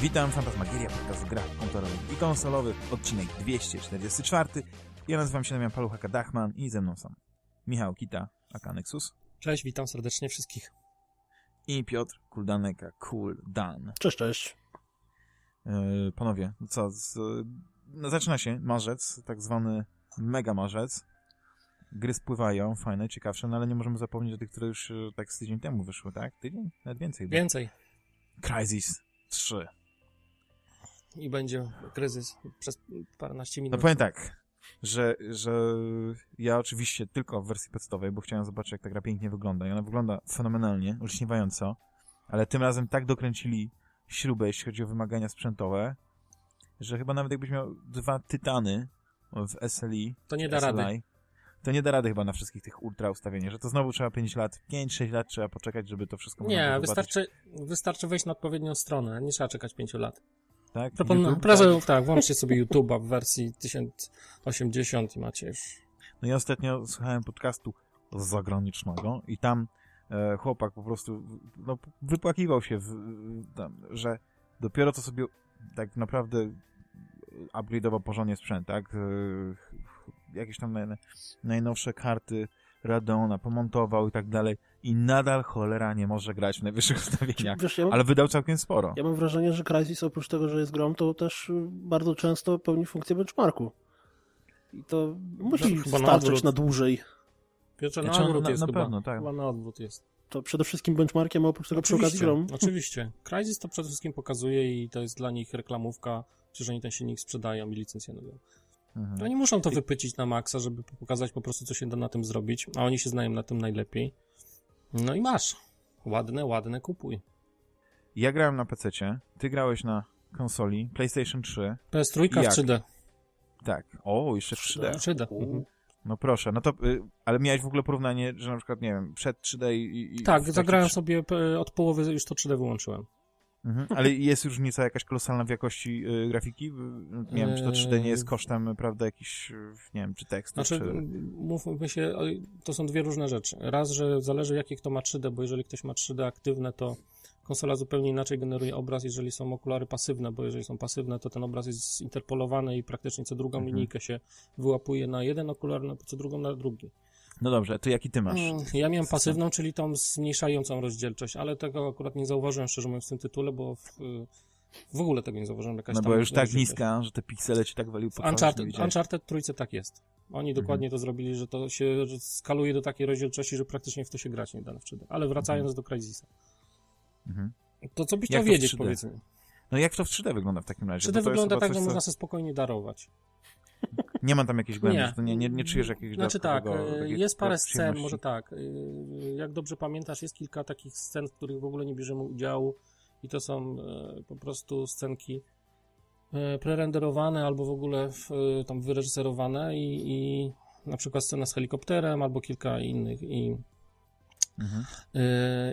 Witam, Fantasmagieria, podcast gra komputerowych i konsolowych, odcinek 244. Ja nazywam się Damian Paluchaka Dachman i ze mną są Michał Kita, aka Nexus. Cześć, witam serdecznie wszystkich. I Piotr Kuldanek, a Cool Dan. Cześć, cześć. Yy, panowie, co, z, no, zaczyna się marzec, tak zwany mega marzec. Gry spływają, fajne, ciekawsze, no ale nie możemy zapomnieć o tych, które już e, tak z tydzień temu wyszły, tak? Tydzień? Nawet więcej. Więcej. Crysis 3. I będzie kryzys przez paręnaście minut. No powiem tak, że, że ja oczywiście tylko w wersji podstawowej, bo chciałem zobaczyć, jak ta gra pięknie wygląda. I ona wygląda fenomenalnie, olśniewająco, ale tym razem tak dokręcili śrubę, jeśli chodzi o wymagania sprzętowe, że chyba nawet jakbyś miał dwa tytany w SLI, To nie da rady. SLI, to nie da rady chyba na wszystkich tych ultra ustawieniach, że to znowu trzeba 5 lat, 5-6 lat trzeba poczekać, żeby to wszystko Nie, było zobaczyć. wystarczy, wystarczy wejść na odpowiednią stronę. Nie trzeba czekać pięciu lat. Tak? YouTube, proszę, tak, włączcie sobie YouTube'a w wersji 1080 i macie już. No ja ostatnio słuchałem podcastu zagranicznego i tam e, chłopak po prostu no, wypłakiwał się, w, tam, że dopiero co sobie tak naprawdę upgrade'ował porządnie sprzęt, tak? E, jakieś tam naj, najnowsze karty Radona pomontował i tak dalej i nadal cholera nie może grać w najwyższych ustawieniach, Wiesz, ja mam, ale wydał całkiem sporo. ja mam wrażenie, że Crysis oprócz tego, że jest grą, to też bardzo często pełni funkcję benchmarku. I to musi No, na starczyć odwrót. na dłużej. Piotrze, na odwrót na, jest na chyba. pewno, tak. Chyba na odwrót jest. To przede wszystkim benchmarkiem, a oprócz tego przy okazji grą. oczywiście. Crysis to przede wszystkim pokazuje i to jest dla nich reklamówka, że oni ten silnik sprzedają i licencjonują. Mhm. Oni muszą to wypycić na maksa, żeby pokazać po prostu, co się da na tym zrobić, a oni się znają na tym najlepiej. No i masz. Ładne, ładne, kupuj. Ja grałem na PC-cie, ty grałeś na konsoli PlayStation 3. PS3 w Jak? 3D. Tak. O, jeszcze w 3D. 3D. Mhm. No proszę, no to, y, ale miałeś w ogóle porównanie, że na przykład, nie wiem, przed 3D i... i Tak, zagrałem 3D. sobie p- od połowy, już to 3D wyłączyłem. Mhm. Ale jest już różnica jakaś kolosalna w jakości y, grafiki? Y, Nie wiem, czy to 3D nie jest kosztem, prawda, jakiś, y, nie wiem, czy tekstu, Znaczy, czy... mówmy się, to są dwie różne rzeczy. Raz, że zależy jakie kto ma 3D, bo jeżeli ktoś ma 3D aktywne, to konsola zupełnie inaczej generuje obraz, jeżeli są okulary pasywne, bo jeżeli są pasywne, to ten obraz jest zinterpolowany i praktycznie co drugą Mhm. linijkę się wyłapuje na jeden okular, na, co drugą na drugi. No dobrze, to jaki ty masz? Mm, Ja miałem pasywną, czyli tą zmniejszającą rozdzielczość, ale tego akurat nie zauważyłem, szczerze mówiąc, w tym tytule, bo w, w ogóle tego nie zauważyłem. Jakaś No była już tak niska, że te piksele ci tak waliły po Uncharted. Uncharted trójce tak jest. Oni Mhm. dokładnie to zrobili, że to się skaluje do takiej rozdzielczości, że praktycznie w to się grać nie da na 3D. Ale wracając do Crysisa. Mhm. To co byś chciał wiedzieć, 3D? powiedz mi? No jak to w 3D wygląda w takim razie? 3D Bo to jest wygląda tak, że można sobie spokojnie darować. Nie ma tam jakiejś głębi, Nie. nie, nie, nie czujesz jakiegoś Znaczy tak, e, jest parę scen, może tak. e, Jak dobrze pamiętasz, jest kilka takich scen, w których w ogóle nie bierzemy udziału i to są e, po prostu scenki prerenderowane albo w ogóle w, tam wyreżyserowane i, i na przykład scena z helikopterem albo kilka innych i Mhm.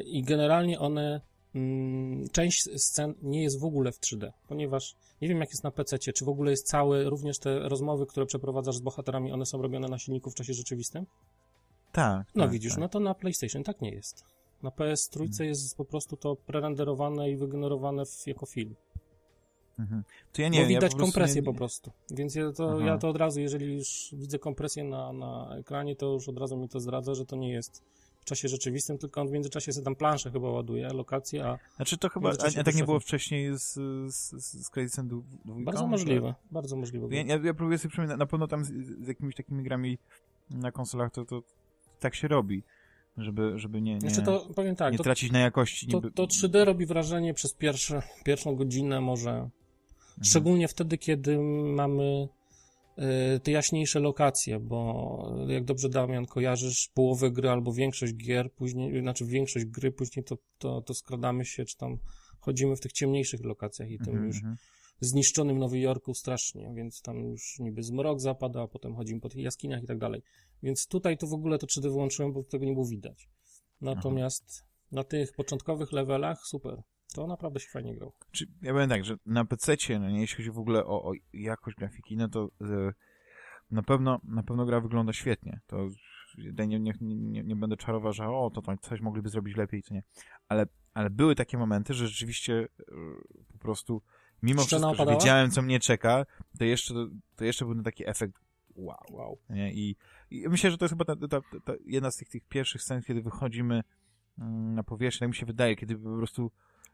I generalnie one, mm, część scen nie jest w ogóle w 3D, ponieważ nie wiem jak jest na PC, czy w ogóle jest całe, również te rozmowy, które przeprowadzasz z bohaterami, one są robione na silniku w czasie rzeczywistym? Tak. No tak, widzisz, tak. no to na PlayStation tak nie jest. Na PS3 Mhm. jest po prostu to prerenderowane i wygenerowane w, jako film. Mhm. To ja nie Bo wiem, ja widać po kompresję nie- po prostu. Więc ja to, ja to od razu, jeżeli już widzę kompresję na, na ekranie, to już od razu mi to zdradza, że to nie jest w czasie rzeczywistym, tylko on w międzyczasie sobie tam planszę chyba ładuje, lokacje, a Znaczy to chyba, a, a tak nie to było wcześniej z, z, z, dwójką? Bardzo możliwe, bardzo możliwe. Ja, ja, ja próbuję sobie przypominać, na pewno tam z, z jakimiś takimi grami na konsolach to, to tak się robi, żeby, żeby nie, nie, Znaczy to powiem tak, nie to, tracić na jakości. to, niby- to 3D robi wrażenie przez pierwsze, pierwszą godzinę może, Mhm. szczególnie wtedy, kiedy mamy te jaśniejsze lokacje, bo jak dobrze Damian kojarzysz, połowę gry albo większość gier, później, znaczy większość gry, później to, to, to skradamy się, czy tam chodzimy w tych ciemniejszych lokacjach i tym Mhm, już mhm. zniszczonym Nowym Jorku strasznie, więc tam już niby zmrok zapada, a potem chodzimy po tych jaskiniach i tak dalej. Więc tutaj to w ogóle to 3D wyłączyłem, bo tego nie było widać. Natomiast na tych początkowych levelach super. To naprawdę się fajnie grało. Czy, ja powiem tak, że na PC, no nie, jeśli chodzi w ogóle o, o jakość grafiki, no to e, na pewno, na pewno gra wygląda świetnie. To nie, nie, nie, nie będę czarował, że o, to tam coś mogliby zrobić lepiej, co nie. Ale, ale były takie momenty, że rzeczywiście e, po prostu, mimo Szczena wszystko, że opadała? wiedziałem, co mnie czeka, to jeszcze, to jeszcze był taki efekt wow. Wow. Nie? I, I myślę, że to jest chyba ta, ta, ta, jedna z tych, tych pierwszych scen, kiedy wychodzimy mm, na powierzchnię, tak mi się wydaje, kiedy po prostu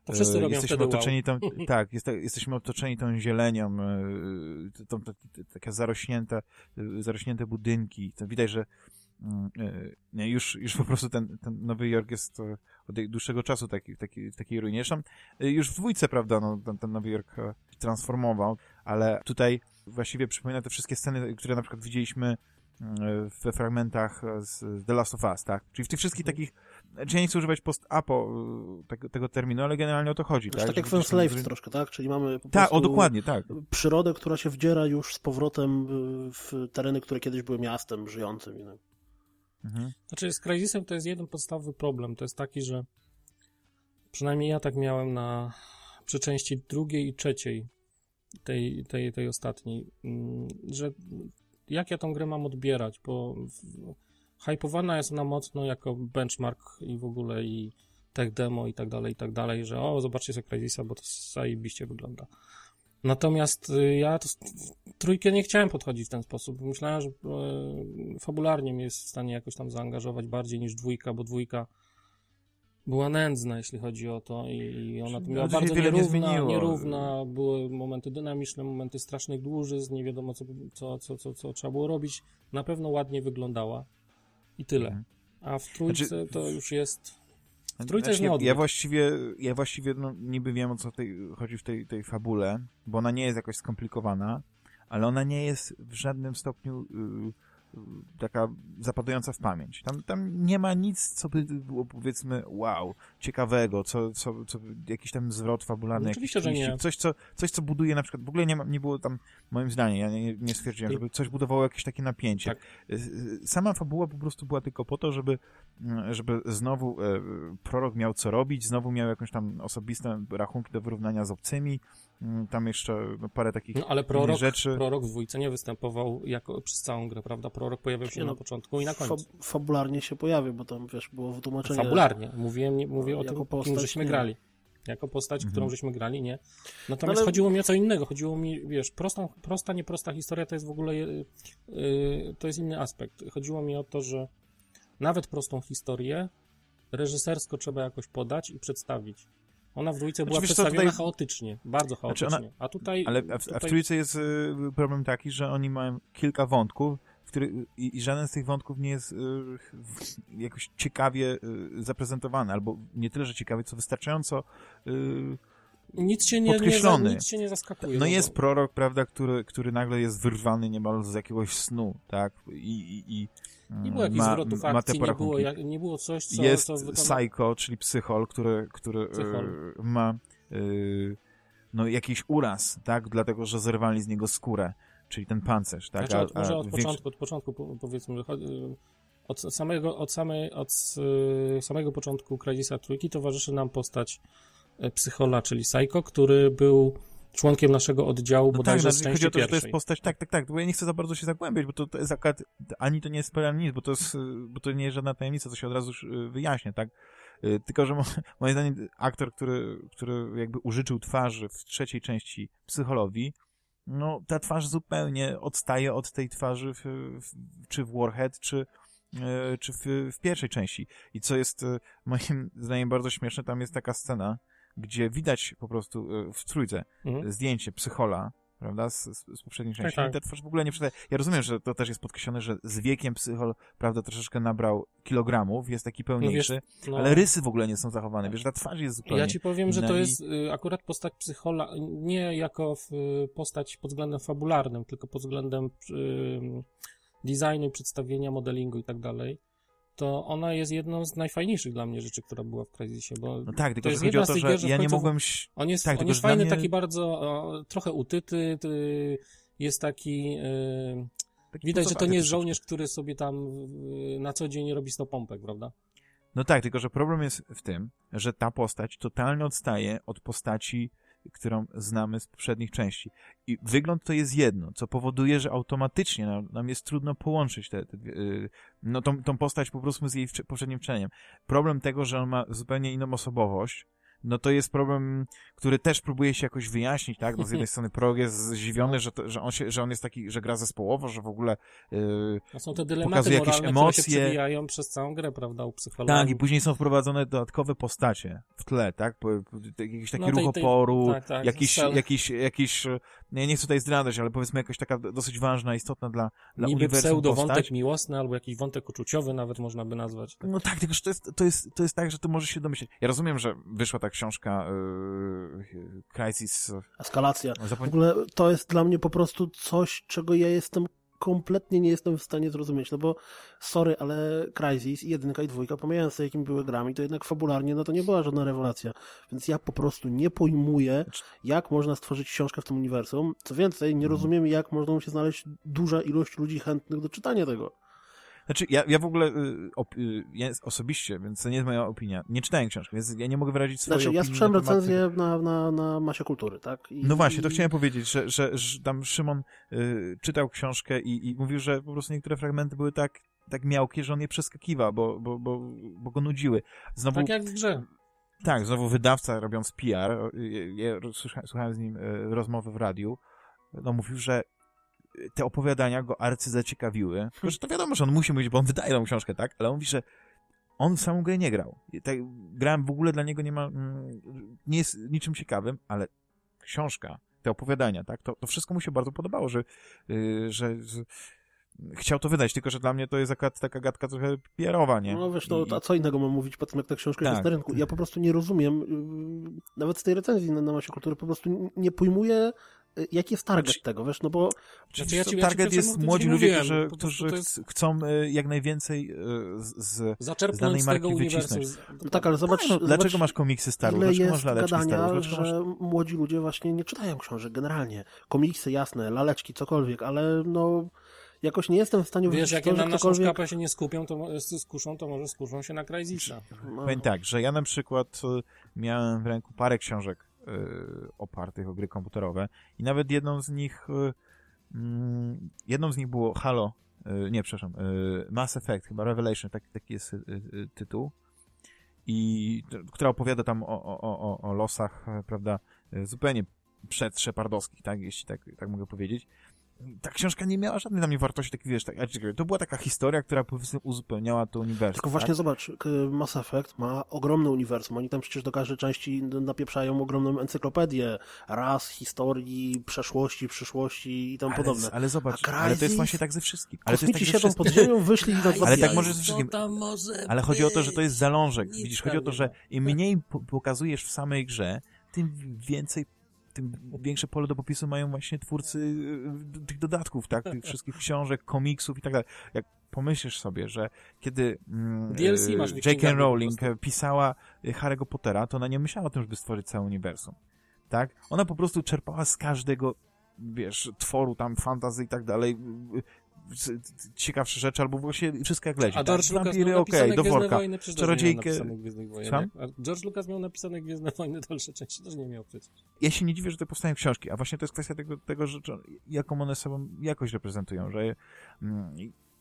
To wszyscy e, robią jesteśmy wtedy wow. otoczeni tą, tak, jest, jesteśmy otoczeni tą zielenią, e, tą, tą, takie zarośnięte, zarośnięte budynki, to widać, że mm, e, nie, już, już po prostu ten, ten Nowy Jork jest od dłuższego czasu taki, w takiej, w takiej ruinie. Zresztą już w dwójce, prawda, no, ten, ten Nowy Jork transformował, ale tutaj właściwie przypomina te wszystkie sceny, które na przykład widzieliśmy e, we fragmentach z The Last of Us, tak? Czyli w tych wszystkich Mhm. takich, czy ja nie chcę używać post-apo e, tego, tego terminu, ale generalnie o to chodzi, Tak, tak jak w Że- Enslaved troszkę, tak? Czyli mamy po Tak, prostu o dokładnie, tak. przyrodę, która się wdziera już z powrotem y, w tereny, które kiedyś były miastem żyjącym. tak? Mhm. Znaczy z Crysisem to jest jeden podstawowy problem. To jest taki, że przynajmniej ja tak miałem na przy części drugiej i trzeciej tej, tej, tej ostatniej, mm, że jak ja tą grę mam odbierać, bo w- hypowana jest ona mocno jako benchmark i w ogóle i tech demo i tak dalej, i tak dalej, że o, zobaczcie sobie Crysisa, bo to zajebiście wygląda. Natomiast y, ja to, trójkę nie chciałem podchodzić w ten sposób. Myślałem, że e, fabularnie mnie jest w stanie jakoś tam zaangażować bardziej niż dwójka, bo dwójka była nędzna, jeśli chodzi o to i, ona to była się bardzo nie nierówna, zmieniło. nierówna, były momenty dynamiczne, momenty strasznych dłużyzn, nie wiadomo co, co, co, co, co trzeba było robić. Na pewno ładnie wyglądała i tyle. Mhm. A w trójce Znaczy, to już jest... W trójce jest ja, ja właściwie, ja właściwie no, niby wiem, o co tej, chodzi w tej, tej fabule, bo ona nie jest jakoś skomplikowana, ale ona nie jest w żadnym stopniu y, y, taka zapadająca w pamięć. Tam, tam nie ma nic, co by było, powiedzmy, wow, ciekawego, co, co, co jakiś tam zwrot fabularny, No jakiś oczywiście, że nie. coś, co, coś, co buduje na przykład, w ogóle nie, ma, nie było tam, moim zdaniem, ja nie, nie stwierdziłem, żeby coś budowało jakieś takie napięcie. Tak. Y, y, Sama fabuła po prostu była tylko po to, żeby, mm, żeby znowu e, prorok miał co robić, znowu miał jakąś tam osobiste rachunki do wyrównania z obcymi, Mm, tam jeszcze no, parę takich No, ale prorok, rzeczy. prorok w dwójce nie występował jako przez całą grę, prawda? Prorok pojawiał się Nie na no, początku i na końcu. Fa- fabularnie się pojawił, bo tam, wiesz, było wytłumaczenie... Fabularnie. Mówiłem, nie, mówię o tym, postać kim żeśmy nie. grali. Jako postać, Mhm. którą żeśmy grali, nie. Natomiast Ale- chodziło mi o co innego. Chodziło mi, wiesz, prostą, prosta, nieprosta historia to jest w ogóle, yy, to jest inny aspekt. Chodziło mi o to, że nawet prostą historię reżysersko trzeba jakoś podać i przedstawić. Ona w dwójce była wiesz co, przedstawiona tutaj- chaotycznie, bardzo Znaczy chaotycznie. ona- A tutaj... Ale w, a w tutaj... trójce jest y, problem taki, że oni mają kilka wątków, który, i, i żaden z tych wątków nie jest y, jakoś ciekawie y, zaprezentowany, albo nie tyle, że ciekawie, co wystarczająco y, Nic się nie, podkreślony. nic się nie zaskakuje. No bo- jest prorok, prawda, który, który nagle jest wyrwany niemal z jakiegoś snu, tak? I, i, i Nie było jakichś ma, zwrotów ma te akcji, nie było, jak, nie było coś, co... jest co wykona... Psycho, czyli psychol, który, który Psychol. e, ma e, no, jakiś uraz, tak? Dlatego, że zerwali z niego skórę, czyli ten pancerz, tak? Znaczy, od, A- a może od większo- początku, od początku po- powiedzmy, od samego, od samej, od y, samego początku Crysisa Trójki towarzyszy nam postać y, psychola, czyli Psycho, który był członkiem naszego oddziału No tak, bodajże no, z chodzi części o to, że to jest postać, tak, tak, tak, bo ja nie chcę za bardzo się zagłębiać, bo to, to jest akurat, ani to nie jest ani nic, bo to jest, y, bo to nie jest żadna tajemnica, to się od razu już y, wyjaśnia, tak? Tylko, że mo, moim zdaniem aktor, który, który jakby użyczył twarzy w trzeciej części psycholowi, no ta twarz zupełnie odstaje od tej twarzy w, w, czy w Warhead, czy, e, czy w, w pierwszej części. I co jest e, moim zdaniem bardzo śmieszne, tam jest taka scena, gdzie widać po prostu e, w trójce Mhm. zdjęcie psychola, prawda, z, z, poprzedniej części. tak. I ta twarz w ogóle nie przydaje. Ja rozumiem, że to też jest podkreślone, że z wiekiem psychol, prawda, troszeczkę nabrał kilogramów, jest taki pełniejszy, No, ale rysy w ogóle nie są zachowane. Wiesz, ta twarz jest zupełnie... Ja ci powiem, że to i- jest y, akurat postać psychola, nie jako y, postać pod względem fabularnym, tylko pod względem y, designu, i przedstawienia, modelingu i tak dalej. To ona jest jedną z najfajniejszych dla mnie rzeczy, która była w Crysisie, bo No tak, tylko jest że chodzi o jedna z to, tych że gier, że ja nie mogłem... On jest, Tak, on jest fajny, mnie- taki bardzo, o, trochę utyty, ty, jest taki, y, taki widać, że to nie jest żołnierz, który sobie tam y, na co dzień robi 100 pompek, prawda? No tak, tylko że problem jest w tym, że ta postać totalnie odstaje od postaci którą znamy z poprzednich części. I wygląd to jest jedno, co powoduje, że automatycznie nam, nam jest trudno połączyć te, te, yy, no, tą, tą postać po prostu z jej poprzednim wczeleniem. Problem tego, że on ma zupełnie inną osobowość, no to jest problem, który też próbuje się jakoś wyjaśnić, tak? No z jednej strony Prog jest zdziwiony, że, to, że, on się, że on jest taki, że gra zespołowo, że w ogóle yy, no są te dylematy pokazuje jakieś moralne, emocje. które się przewijają przez całą grę, prawda, u psychologów. Tak, i później są wprowadzone dodatkowe postacie w tle, tak? Jakiś taki No, tej- ruch tej- oporu, tak, tak, jakiś, cel. jakiś, jakiś, e, nie, chcę tutaj zdradzać, ale powiedzmy jakaś taka dosyć ważna, istotna dla, dla Niby uniwersum pseudo-wątek postać. miłosny albo jakiś wątek uczuciowy nawet można by nazwać. No tak, tylko że to jest, to jest, to jest tak, że ty możesz się domyśleć. Ja rozumiem, że wyszła ta książka yy, Crisis, Eskalacja. W zapom... ogóle to jest dla mnie po prostu coś, czego ja jestem kompletnie nie jestem w stanie zrozumieć, no bo sorry, ale Crysis, jedynka i dwójka, pomijając to, jakimi były grami, to jednak fabularnie, no to nie była żadna rewelacja, więc ja po prostu nie pojmuję, jak można stworzyć książkę w tym uniwersum, co więcej, nie rozumiem, jak można się znaleźć duża ilość ludzi chętnych do czytania tego. Znaczy, ja, ja w ogóle, y, op, y, ja osobiście, więc to nie jest moja opinia, nie czytałem książki, więc ja nie mogę wyrazić swojej Znaczy, ja opinii słyszałem na temat recenzję na, na, na Masie Kultury, tak? I, No właśnie, to i- chciałem powiedzieć, że, że, że tam Szymon y, czytał książkę i, i mówił, że po prostu niektóre fragmenty były tak, tak miałkie, że on je przeskakiwał, bo, bo, bo, bo go nudziły. Znowu, Tak jak w grze. tak, znowu wydawca robiąc PR, y, ja słuchałem, słuchałem z nim y, rozmowy w radiu, no mówił, że te opowiadania go arcy zaciekawiły. Tylko, że to wiadomo, że on musi mówić, bo on wydaje tą książkę, tak? Ale on mówi, że on w samą grę nie grał. Tak, grałem w ogóle dla niego nie ma, mm, nie jest niczym ciekawym, ale książka, te opowiadania, tak? To, to wszystko mu się bardzo podobało, że, yy, że, chciał to wydać, tylko że dla mnie to jest akurat taka gadka trochę PR-owa, nie? No wiesz, no, I- a co innego mam mówić po tym, jak ta książka Tak. jest na rynku? Ja po prostu nie rozumiem, yy, nawet z tej recenzji na, na Masie Kultury, po prostu nie pojmuję, jaki jest target Znaczy- tego, wiesz, no bo Znaczy, ja ja ci target jest młodzi ludzie, mówiłem, którzy, którzy jest- chcą y, jak najwięcej y, z, z z marki wycisnąć. no tak, ale zobacz, No, zobacz dlaczego masz komiksy Star Wars? Dlaczego jest masz laleczki Star Wars? gadania, Dlaczego masz... że młodzi ludzie właśnie nie czytają książek generalnie. Komiksy, jasne, laleczki, cokolwiek, ale no jakoś nie jestem w stanie Wiesz, jak to, na naszą ktokolwiek... szkapę się nie skupią, to skuszą, to może skuszą się na Crysisa. No, Powiem tak, że ja na przykład y, miałem w ręku parę książek opartych o gry komputerowe i nawet jedną z nich y, mm, jedną z nich było Halo, y, nie, przepraszam, y, Mass Effect, chyba Revelation, taki, taki jest y, y, tytuł i która opowiada tam o, o, o, o- losach, prawda, zupełnie przedszepardowskich, tak, jeśli tak, tak mogę powiedzieć. Ta książka nie miała żadnej dla mnie wartości, tak wiesz, tak, to była taka historia, która powiedzmy uzupełniała to uniwersum. Tylko właśnie tak? zobacz, Mass Effect ma ogromne uniwersum. Oni tam przecież do każdej części napieprzają ogromną encyklopedię ras, historii, przeszłości, przyszłości i tam ale, podobne. ale zobacz, ale to jest właśnie tak ze wszystkim. Ale to jest Kosmici tak ze siedzą pod ziemią, wyszli i dwa Ale tak może ze wszystkim. Ale chodzi o to, że to jest zalążek. Nic Widzisz, chodzi o to, że im mniej po- pokazujesz w samej grze, tym więcej, tym większe pole do popisu mają właśnie twórcy y, tych dodatków, tak? Tych wszystkich książek, komiksów i tak dalej. Jak pomyślisz sobie, że kiedy mm, y, J.K. Rowling pisała Harry'ego Pottera, to ona nie myślała o tym, żeby stworzyć całe uniwersum. Tak? Ona po prostu czerpała z każdego wiesz, tworu tam, fantazy i tak dalej, y, ciekawsze rzeczy, albo właśnie wszystko jak leci. A tak? George Lucas Wampiry, miał napisane do Gwiezdne worka. Wojny, przecież Czarodziejkę-? A George Lucas miał napisane Gwiezdne Wojny, dalsze części też nie miał przecież. ja się nie dziwię, że to powstają książki, a właśnie to jest kwestia tego, tego że, jaką one sobą jakoś reprezentują, że mm,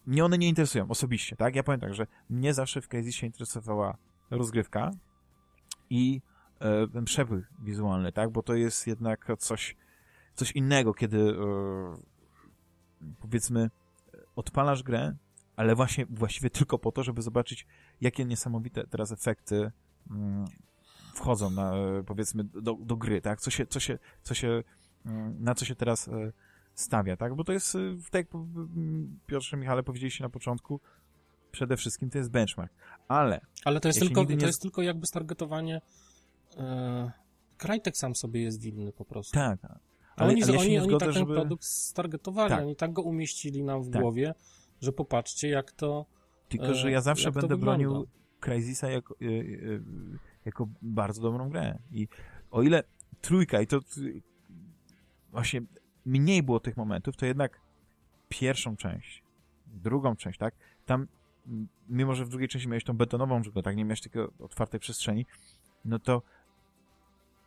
mnie one nie interesują osobiście, tak? Ja powiem tak, że mnie zawsze w Crysisie interesowała rozgrywka i e, ten przepływ wizualny, tak? Bo to jest jednak coś, coś innego, kiedy e, powiedzmy odpalasz grę, ale właśnie właściwie tylko po to, żeby zobaczyć, jakie niesamowite teraz efekty mm, wchodzą na, e, powiedzmy, do, do gry, tak? Co się, co się, co się, mm, na co się teraz e, stawia, tak? Bo to jest, e, tak jak Piotrze, Michale powiedzieliście na początku, przede wszystkim to jest benchmark. Ale, Ale to jest, tylko, nie- to jest tylko jakby stargetowanie Crytek sam sobie jest winny po prostu. tak, ale, oni, ale ja oni, nie oni zgodzę, tak ten żeby... produkt stargetowali, Tak. oni tak go umieścili nam w Tak. głowie, że popatrzcie jak to Tylko, że e, ja zawsze będę bronił. Crysisa jako, y, y, jako bardzo dobrą grę. I o ile trójka, i to właśnie mniej było tych momentów, to jednak pierwszą część, drugą część, tak? Tam, mimo że w drugiej części miałeś tą betonową tak? Nie miałeś takiej otwartej przestrzeni, no to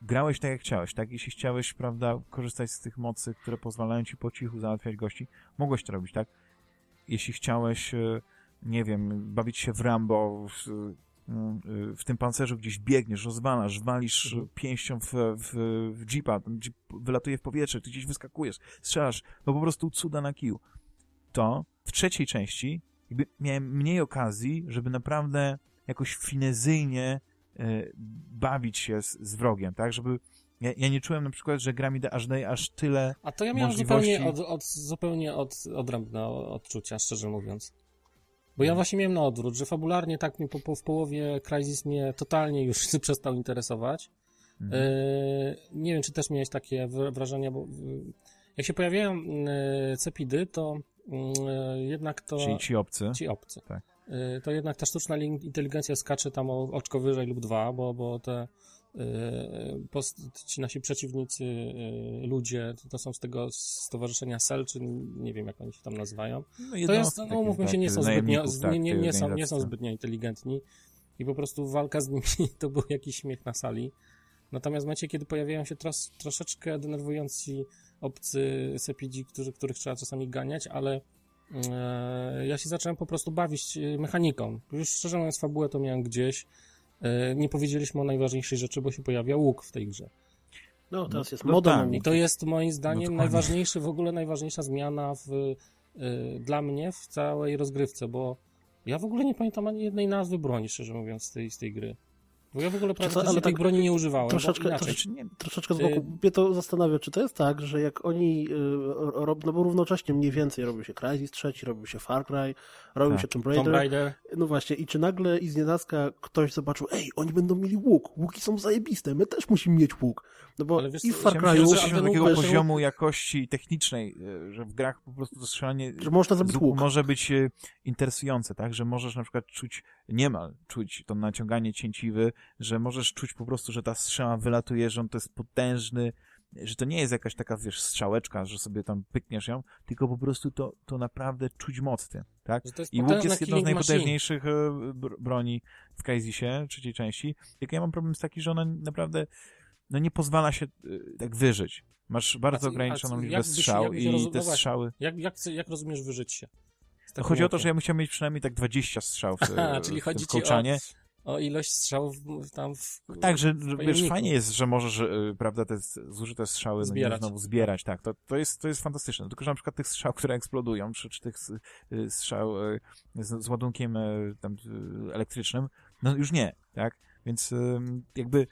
grałeś tak jak chciałeś, tak? Jeśli chciałeś, prawda, korzystać z tych mocy, które pozwalają ci po cichu załatwiać gości, mogłeś to robić, tak? Jeśli chciałeś, e, nie wiem, bawić się w Rambo, w, e, w tym pancerzu gdzieś biegniesz, rozwalasz, walisz Mhm. pięścią w, w, w jeepa, jeep wylatuje w powietrze, ty gdzieś wyskakujesz, strzelasz, no po prostu cuda na kiju. To w trzeciej części jakby miałem mniej okazji, żeby naprawdę jakoś finezyjnie e, bawić się z, z wrogiem, tak? Żeby ja, ja nie czułem na przykład, że gra mi da, aż daje aż tyle A to ja miałem możliwości- zupełnie, od, od, zupełnie od, odrębne odczucia, szczerze mówiąc. Bo ja właśnie miałem na odwrót, że fabularnie tak mi po, po, w połowie Crysis mnie totalnie już przestał interesować. Mhm. E, nie wiem, czy też miałeś takie wra- wrażenia, bo e, jak się pojawiają e, cepidy, to e, jednak to... Czyli ci obcy. Ci obcy. Tak. Y, To jednak ta sztuczna inteligencja skacze tam o oczko wyżej lub dwa, bo, bo te y, post, ci nasi przeciwnicy, y, ludzie, to, są z tego stowarzyszenia SEL, czy nie wiem jak oni się tam nazywają. No, To jest, no umówmy się, tak, nie są zbytnio, z- tak, nie, nie, nie, są, nie są zbytnio inteligentni i po prostu walka z nimi to był jakiś śmiech na sali. Natomiast w momencie, kiedy pojawiają się tros, troszeczkę denerwujący obcy sepidzi, którzy, których trzeba czasami ganiać, ale ja się zacząłem po prostu bawić e, mechaniką. Już szczerze mówiąc, fabułę to miałem gdzieś. E, nie powiedzieliśmy o najważniejszej rzeczy, bo się pojawia łuk w tej grze. No, teraz jest no moda tak. I łuk. to jest moim zdaniem dokładnie. najważniejszy, w ogóle najważniejsza zmiana w, y, dla mnie w całej rozgrywce, bo ja w ogóle nie pamiętam ani jednej nazwy broni, szczerze mówiąc, z tej, z tej gry. Bo ja w ogóle tej tak broni nie używałem. troszeczkę-. Znaczy, nie, Troszeczkę z Y- boku. Mnie to zastanawia, czy to jest tak, że jak oni y, no bo równocześnie mniej więcej robił się Crysis trzeci, robił się Far Cry, robił Tak. się Tomb Tomb Raider. Raider. No właśnie, i czy nagle i z nienacka ktoś zobaczył, ej, oni będą mieli łuk, łuki są zajebiste, my też musimy mieć łuk. No bo Ale wiesz i w Far ja Cry'u, doszliśmy do takiego poziomu jakości technicznej, e, że w grach po prostu to strzelanie że można zrobić łuk. może być e, interesujące, tak? Że możesz na przykład czuć, niemal czuć to naciąganie cięciwy, że możesz czuć po prostu, że ta strzała wylatuje, że on to jest potężny, że to nie jest jakaś taka, wiesz, strzałeczka, że sobie tam pykniesz ją, tylko po prostu to, to naprawdę czuć moc tym, tak? I łuk jest jedną z machine. najpotężniejszych e, br- broni w Crysisie, trzeciej części. Tylko ja mam problem z taki, że ona naprawdę no nie pozwala się e, tak wyżyć. Masz bardzo A a ograniczoną co- liczbę strzał i roz- no te strzały... Jak, jak, jak rozumiesz wyżyć się? Takim Chodzi o to, że ja musiałem mieć przynajmniej tak 20 strzałów w, Aha, czyli chodzi kołczanie. o, o ilość strzałów tam w... Tak, że, w że wiesz, fajnie jest, że możesz, e, prawda, te zużyte strzały no, nie, Zbierać. znowu zbierać, tak, to, to, jest, to jest fantastyczne. Tylko, że na przykład tych strzał, które eksplodują, czy, czy tych y, strzał z, z ładunkiem tam elektrycznym, no już nie, tak? Więc jakby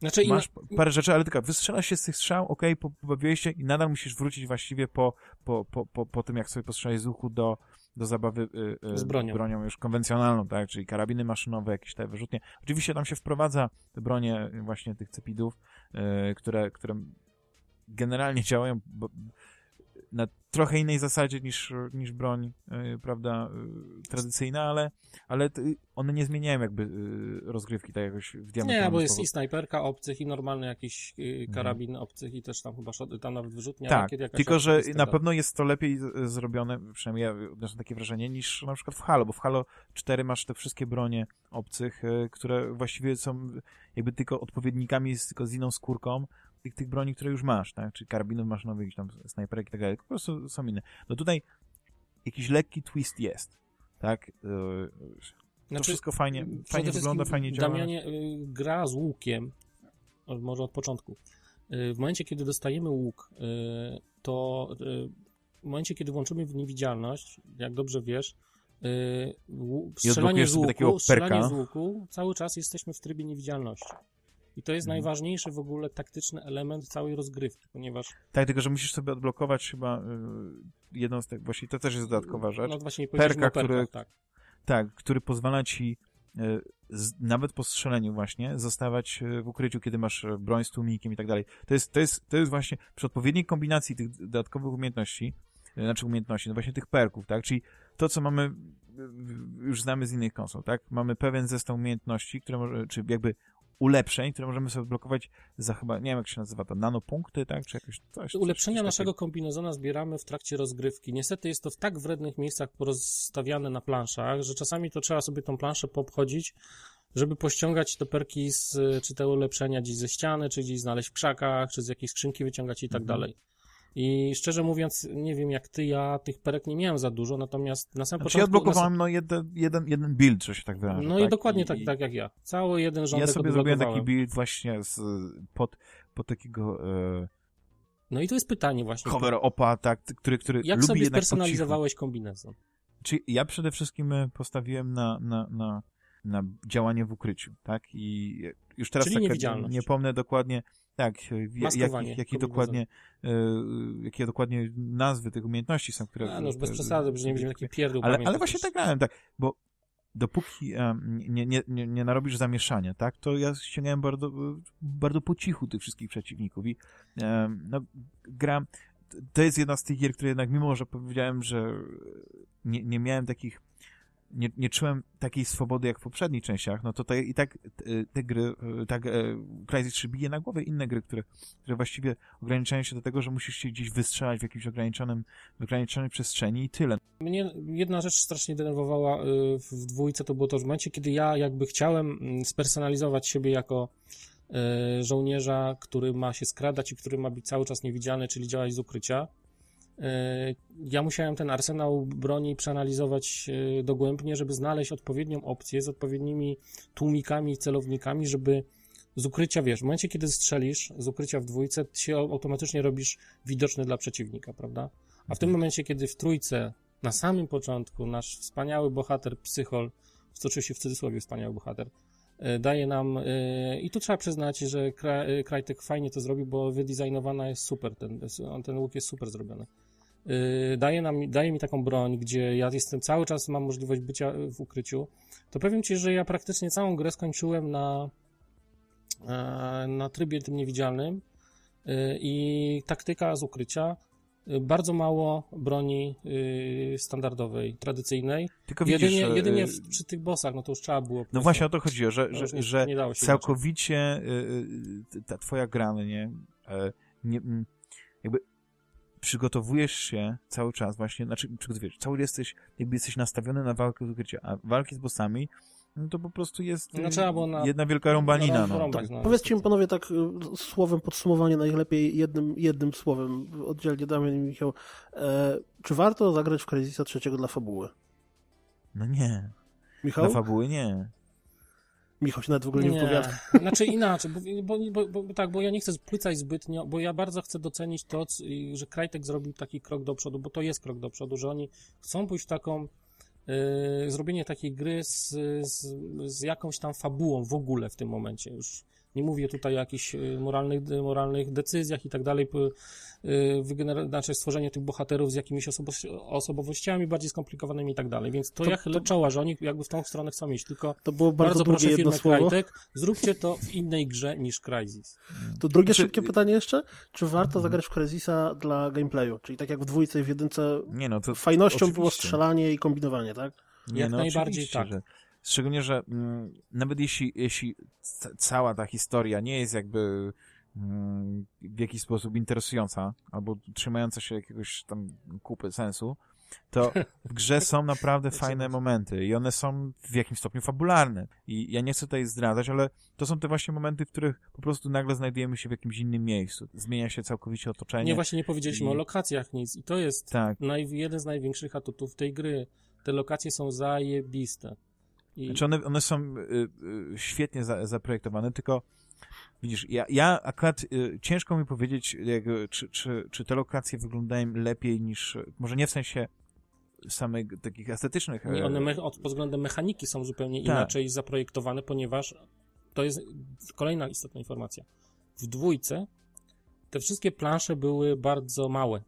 Znaczy, masz parę rzeczy, ale tylko wystrzelasz się z tych strzał, okej, okay, pobawiłeś się i nadal musisz wrócić właściwie po, po, po, po, po tym, jak sobie postrzelałeś z łuku do, do zabawy y, y, Z bronią. bronią już konwencjonalną, tak, czyli karabiny maszynowe, jakieś te wyrzutnie. Oczywiście tam się wprowadza te bronie właśnie tych cepidów, y, które, które generalnie działają bo, na trochę innej zasadzie niż, niż broń, y, prawda, y, tradycyjna, ale, ale one nie zmieniają jakby y, rozgrywki tak jakoś w diametralny Nie, bo jest sposób. i snajperka obcych, i normalny jakiś y, karabin obcych, i też tam chyba tam nawet wyrzutnia. Tak, tylko że na tego. pewno jest to lepiej zrobione, przynajmniej ja odniosłem takie wrażenie, niż na przykład w Halo, bo w Halo 4 masz te wszystkie bronie obcych, które właściwie są jakby tylko odpowiednikami, z, tylko z inną skórką tych, tych broni, które już masz, tak? Czyli karabinów maszynowych, jakichś tam snajperek i tak dalej, po prostu są inne. No tutaj jakiś lekki twist jest, tak? E, To Znaczy, wszystko fajnie, fajnie wygląda, fajnie działa. Damianie, y, gra z łukiem, może od początku. Y, w momencie, kiedy dostajemy łuk, y, to y, w momencie, kiedy włączymy w niewidzialność, jak dobrze wiesz, y, strzelanie z łuku, strzelanie z łuku, cały czas jesteśmy w trybie niewidzialności. I to jest Mhm. najważniejszy w ogóle taktyczny element całej rozgrywki, ponieważ Tak, tylko że musisz sobie odblokować chyba y, jedną z tych, właśnie to też jest dodatkowa rzecz. no właśnie Perka, o perkach, który- tak. Tak, który pozwala ci e, z, nawet po strzeleniu właśnie zostawać e, w ukryciu, kiedy masz e, broń z tłumikiem i tak dalej. To jest, to jest, to jest właśnie przy odpowiedniej kombinacji tych dodatkowych umiejętności, znaczy umiejętności, no właśnie tych perków, tak? Czyli to, co mamy, już znamy z innych konsol, tak? Mamy pewien zestaw umiejętności, które może, czy jakby ulepszeń, które możemy sobie blokować za chyba, nie wiem jak się nazywa to, nanopunkty, tak? Czy jakoś coś. Ulepszenia coś naszego takiego. kombinezona zbieramy w trakcie rozgrywki. Niestety jest to w tak wrednych miejscach porozstawiane na planszach, że czasami to trzeba sobie tą planszę poobchodzić żeby pościągać te perki, z, czy te ulepszenia gdzieś ze ściany, czy gdzieś znaleźć w krzakach, czy z jakiejś skrzynki wyciągać i tak Mhm. dalej. I szczerze mówiąc, nie wiem jak ty, ja tych perek nie miałem za dużo, natomiast na samym Znaczy ja początku... odblokowałem no jeden, jeden, jeden build, że się tak wyrażę. no tak? i dokładnie tak, tak jak ja. Cały jeden rządek Ja sobie zrobiłem taki build właśnie z, pod, pod takiego e, No i to jest pytanie właśnie. cover opa, tak, który, który Jak lubi sobie spersonalizowałeś kombinezon? Czy ja przede wszystkim e, postawiłem na, na, na, na działanie w ukryciu, tak? I już teraz Czyli tak nie pomnę dokładnie, tak, e, Maskowanie jakich, jakie dokładnie, e, jakie dokładnie nazwy tych umiejętności są, które... A, no już bez przesady, że nie będziemy taki pierdół ale, ale właśnie tak grałem, tak, bo dopóki nie, nie, nie, nie narobisz zamieszania, tak, to ja ściągałem bardzo, bardzo po cichu tych wszystkich przeciwników i no, gram, to jest jedna z tych gier, które jednak mimo, że powiedziałem, że nie, nie miałem takich nie, nie czułem takiej swobody jak w poprzednich częściach, no to, to i tak te, te gry, e, tak e, Crysis 3 bije na głowę inne gry, które, które właściwie ograniczają się do tego, że musisz się gdzieś wystrzelać w jakimś ograniczonym, w ograniczonej przestrzeni i tyle. Mnie jedna rzecz strasznie denerwowała y, w dwójce, to było to, w momencie, kiedy ja jakby chciałem mm, spersonalizować siebie jako y, żołnierza, który ma się skradać i który ma być cały czas niewidzialny, czyli działać z ukrycia, y, ja musiałem ten arsenał broni przeanalizować y, dogłębnie, żeby znaleźć odpowiednią opcję z odpowiednimi tłumikami i celownikami, żeby z ukrycia, wiesz, w momencie, kiedy strzelisz z ukrycia w dwójce, ty się automatycznie robisz widoczny dla przeciwnika, prawda? A w tym momencie, kiedy w trójce, na samym początku, nasz wspaniały bohater, psychol, to oczywiście w cudzysłowie wspaniały bohater, e, daje nam, e, i tu trzeba przyznać, że Kra- e, Krajtek fajnie to zrobił, bo wydizajnowana jest super, ten, ten łuk jest super zrobiony. E, Daje, nam, daje mi taką broń, gdzie ja jestem cały czas, mam możliwość bycia w ukryciu, to powiem Ci, że ja praktycznie całą grę skończyłem na, e, na trybie tym niewidzialnym e, i taktyka z ukrycia, e, bardzo mało broni standardowej, tradycyjnej. Tylko widzisz, Jedynie, że, jedynie w, przy tych bossach, no to już trzeba było. No prostu- właśnie o to chodziło, że, że, nie, że nie całkowicie y, y, ta twoja gra, no nie, e, nie mm, jakby przygotowujesz się cały czas właśnie, znaczy przygotowujesz, cały jesteś, jakby jesteś nastawiony na walkę z ukrycia, a walki z bossami, no to po prostu jest No trzeba na- jedna wielka rąbanina, no. rąbać, no, Powiedzcie mi panowie tak y, słowem podsumowanie najlepiej jednym, jednym słowem, oddzielnie Damian i Michał. E, czy warto zagrać w Crysisa trzeciego dla fabuły? No nie, Michał? dla fabuły nie. Michał się nawet w ogóle nie, Nie, wypowiada. znaczy inaczej, bo, bo, bo, bo, tak, bo ja nie chcę spłycać zbytnio, bo ja bardzo chcę docenić to, że Krajtek zrobił taki krok do przodu, bo to jest krok do przodu, że oni chcą pójść w taką, y, zrobienie takiej gry z, z, z jakąś tam fabułą w ogóle w tym momencie już. Nie mówię tutaj o jakichś y, moralnych, moralnych decyzjach i tak dalej, y, wygener- znaczy stworzenie tych bohaterów z jakimiś osobo- osobowościami bardziej skomplikowanymi i tak dalej, więc to, To- ja chylę to- czoła, że oni jakby w tą stronę chcą iść, tylko To było bardzo, bardzo, proszę firmę. Crytek, zróbcie to w innej grze niż Crysis. To drugie Znaczy- szybkie pytanie jeszcze. Czy warto Mhm. zagrać w Crysisa dla gameplayu? Czyli tak jak w dwójce i w jedynce Nie no, to fajnością było oczywiście. strzelanie i kombinowanie, tak? Nie, Jak no, najbardziej tak. Że, szczególnie, że mm, nawet jeśli, jeśli ca- cała ta historia nie jest jakby mm, w jakiś sposób interesująca, albo trzymająca się jakiegoś tam kupy sensu, to w grze są naprawdę fajne momenty i one są w jakimś stopniu fabularne. I ja nie chcę tutaj zdradzać, ale to są te właśnie momenty, w których po prostu nagle znajdujemy się w jakimś innym miejscu. Zmienia się całkowicie otoczenie. Nie, właśnie nie powiedzieliśmy I- o lokacjach nic i to jest Tak. jeden z największych atutów tej gry. Te lokacje są zajebiste. I Znaczy one, one są y, y, świetnie za, zaprojektowane, tylko widzisz, ja, ja akurat y, ciężko mi powiedzieć, jak, czy, czy, czy te lokacje wyglądają lepiej niż, może nie w sensie samych takich estetycznych. nie, e, one me, od, pod względem mechaniki są zupełnie Tak. inaczej zaprojektowane, ponieważ to jest kolejna istotna informacja. W dwójce te wszystkie plansze były bardzo małe.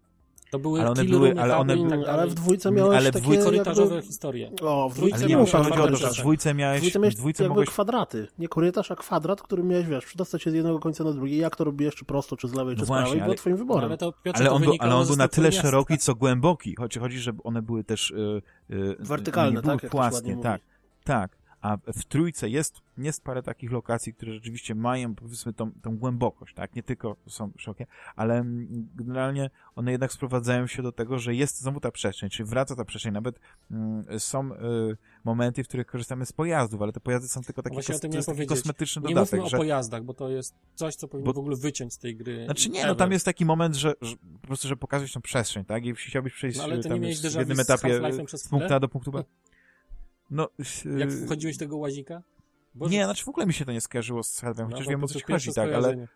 To były Ale one były- ale one tak ale w dwójce miałeś ale w takie dwójce korytarzowe jakby... historie. O, w dwójce ale nie nie miał muszę otwarte chodzić o to, że w dwójce W miałeś, dwójce w miałeś dwójce jakby mogłeś kwadraty. Nie korytarz, a kwadrat, który miałeś, wiesz, przedostać się z jednego końca na drugi. Jak to robisz, czy prosto, czy z lewej, No czy z właśnie, prawej, było ale- twoim wyborem. Ale to, Piotrze, Ale to on, był, ale on był na tyle miasta. szeroki, co głęboki. Chodzi, chodzi, żeby one były też... y, y, Wertykalne, tak? Płaskie, tak. Tak. A w trójce jest, jest parę takich lokacji, które rzeczywiście mają, powiedzmy, tą, tą głębokość, tak? Nie tylko są szerokie, ale mm, generalnie one jednak sprowadzają się do tego, że jest znowu ta przestrzeń, czyli wraca ta przestrzeń. Nawet mm, są y, momenty, w których korzystamy z pojazdów, ale te pojazdy są tylko taki, Właśnie o kos, taki kosmetyczny Nie dodatek. mówmy że... o pojazdach, bo to jest coś, co powinno Bo- w ogóle wyciąć z tej gry. Znaczy nie, no ever. tam jest taki moment, że, że po prostu, że pokazać tą przestrzeń, tak? I chciałbyś przejść No, ale tam nie w jednym z etapie Half-Life'em przez z punktu? A do punktu B. No, Jak y, wchodziłeś tego łazika? Boże, nie, znaczy w ogóle mi się to nie skojarzyło z Half-Life'em, no chociaż to wiem o to co chodzi, tak, ale.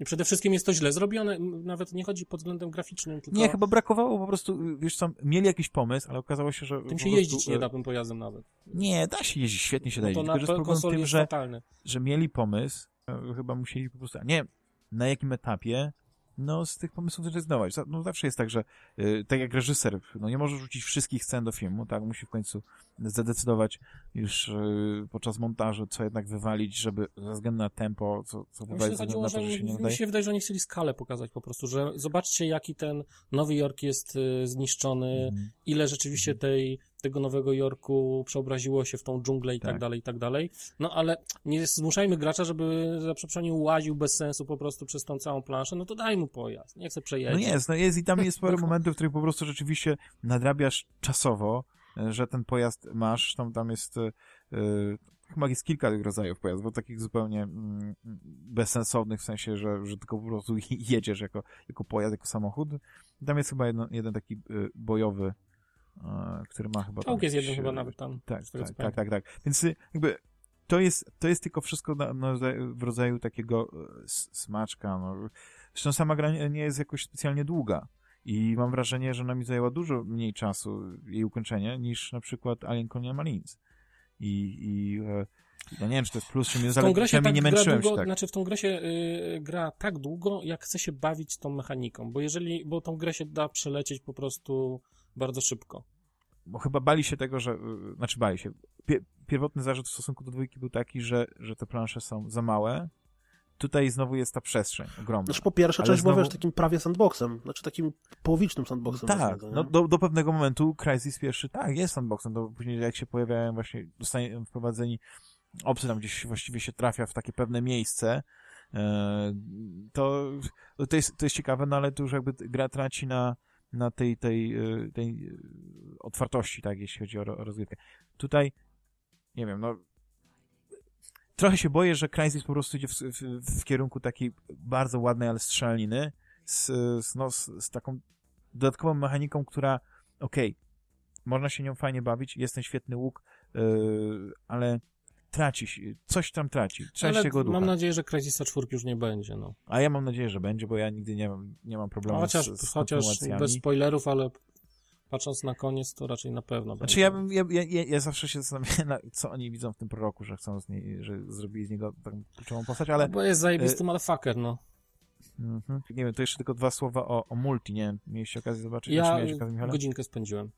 I przede wszystkim jest to źle zrobione, nawet nie chodzi pod względem graficznym, tylko nie, chyba brakowało po prostu, y, wiesz co, mieli jakiś pomysł, ale okazało się, że tym się prostu, jeździć nie y, da tym pojazdem nawet. Nie, da się jeździć, świetnie się da No to jeździć, na tylko że jest problem tym, że, fatalny. że mieli pomysł, chyba musieli po prostu, a nie, na jakim etapie, no z tych pomysłów zrezygnować. No zawsze jest tak, że y, tak jak reżyser, no nie może rzucić wszystkich scen do filmu, tak, musi w końcu zadecydować już y, podczas montażu, co jednak wywalić, żeby ze względu na tempo, co, co wywalić ze względu na to, że się nie mi udaje. się wydaje, że oni chcieli skalę pokazać po prostu, że zobaczcie jaki ten Nowy Jork jest y, zniszczony, Mhm. Ile rzeczywiście tej, tego Nowego Jorku przeobraziło się w tą dżunglę i tak. Tak. dalej, i tak dalej. No ale nie zmuszajmy gracza, żeby za przeproszeniem łaził bez sensu po prostu przez tą całą planszę, no to daj mu pojazd, niech se przejedzie. No jest, no jest i tam jest parę No. momentów, w których po prostu rzeczywiście nadrabiasz czasowo, że ten pojazd masz, tam, tam jest, e, chyba jest kilka tych rodzajów pojazdów, takich zupełnie mm, bezsensownych, w sensie, że, że tylko po prostu jedziesz jako, jako pojazd, jako samochód. Tam jest chyba jedno, jeden taki e, bojowy, który ma chyba... Czołg jest jeden chyba nawet tam. tak, tak, tak, tak, tak. Więc y, jakby to jest, to jest tylko wszystko w rodzaju takiego e, smaczka. No. Zresztą sama gra nie jest jakoś specjalnie długa. I mam wrażenie, że ona mi zajęła dużo mniej czasu jej ukończenie niż na przykład Alien Colonial Marines. I, i e, ja nie wiem, czy to jest plus, czy się przynajmniej tak nie męczyłem długo, się tak. znaczy w tą grę się y, gra tak długo, jak chce się bawić tą mechaniką, bo jeżeli, bo tą grę się da przelecieć po prostu bardzo szybko. bo chyba bali się tego, że, znaczy bali się. Pie, pierwotny zarzut w stosunku do dwójki był taki, że, że te plansze są za małe. Tutaj znowu jest ta przestrzeń ogromna. Znaczy po pierwsze, Ale część była znowu- wiesz, takim prawie sandboxem, znaczy takim połowicznym sandboxem. Tak, nazwijmy to, nie? no do, do pewnego momentu Crysis pierwszy, tak, jest sandboxem, to później jak się pojawiają właśnie, zostanie wprowadzeni obcy tam gdzieś właściwie się trafia w takie pewne miejsce, e, to, to, jest, to jest ciekawe, no ale tu już jakby gra traci na, na tej, tej, e, tej e, otwartości, tak, jeśli chodzi o, ro- o rozgrywkę. Tutaj, nie wiem, no trochę się boję, że Crysis po prostu idzie w, w, w kierunku takiej bardzo ładnej, ale strzelniny, z, z, no, z, z taką dodatkową mechaniką, która, okej, można się nią fajnie bawić, jest ten świetny łuk, yy, ale traci się, coś tam traci, Ale tego ducha. mam nadzieję, że Crysisa 4 już nie będzie, no. A ja mam nadzieję, że będzie, bo ja nigdy nie mam, nie mam problemu Chociaż, z, z chociaż bez spoilerów, ale patrząc na koniec, to raczej na pewno Znaczy będzie. ja, ja, ja, ja, zawsze się zastanawiam, na- co oni widzą w tym proroku, że chcą z niej, że zrobili z niego taką kluczową postać, ale No, bo jest zajebisty y- motherfucker, no. mhm. nie wiem, to jeszcze tylko dwa słowa o, o multi, nie wiem, mieliście okazję zobaczyć? Ja godzinkę spędziłem.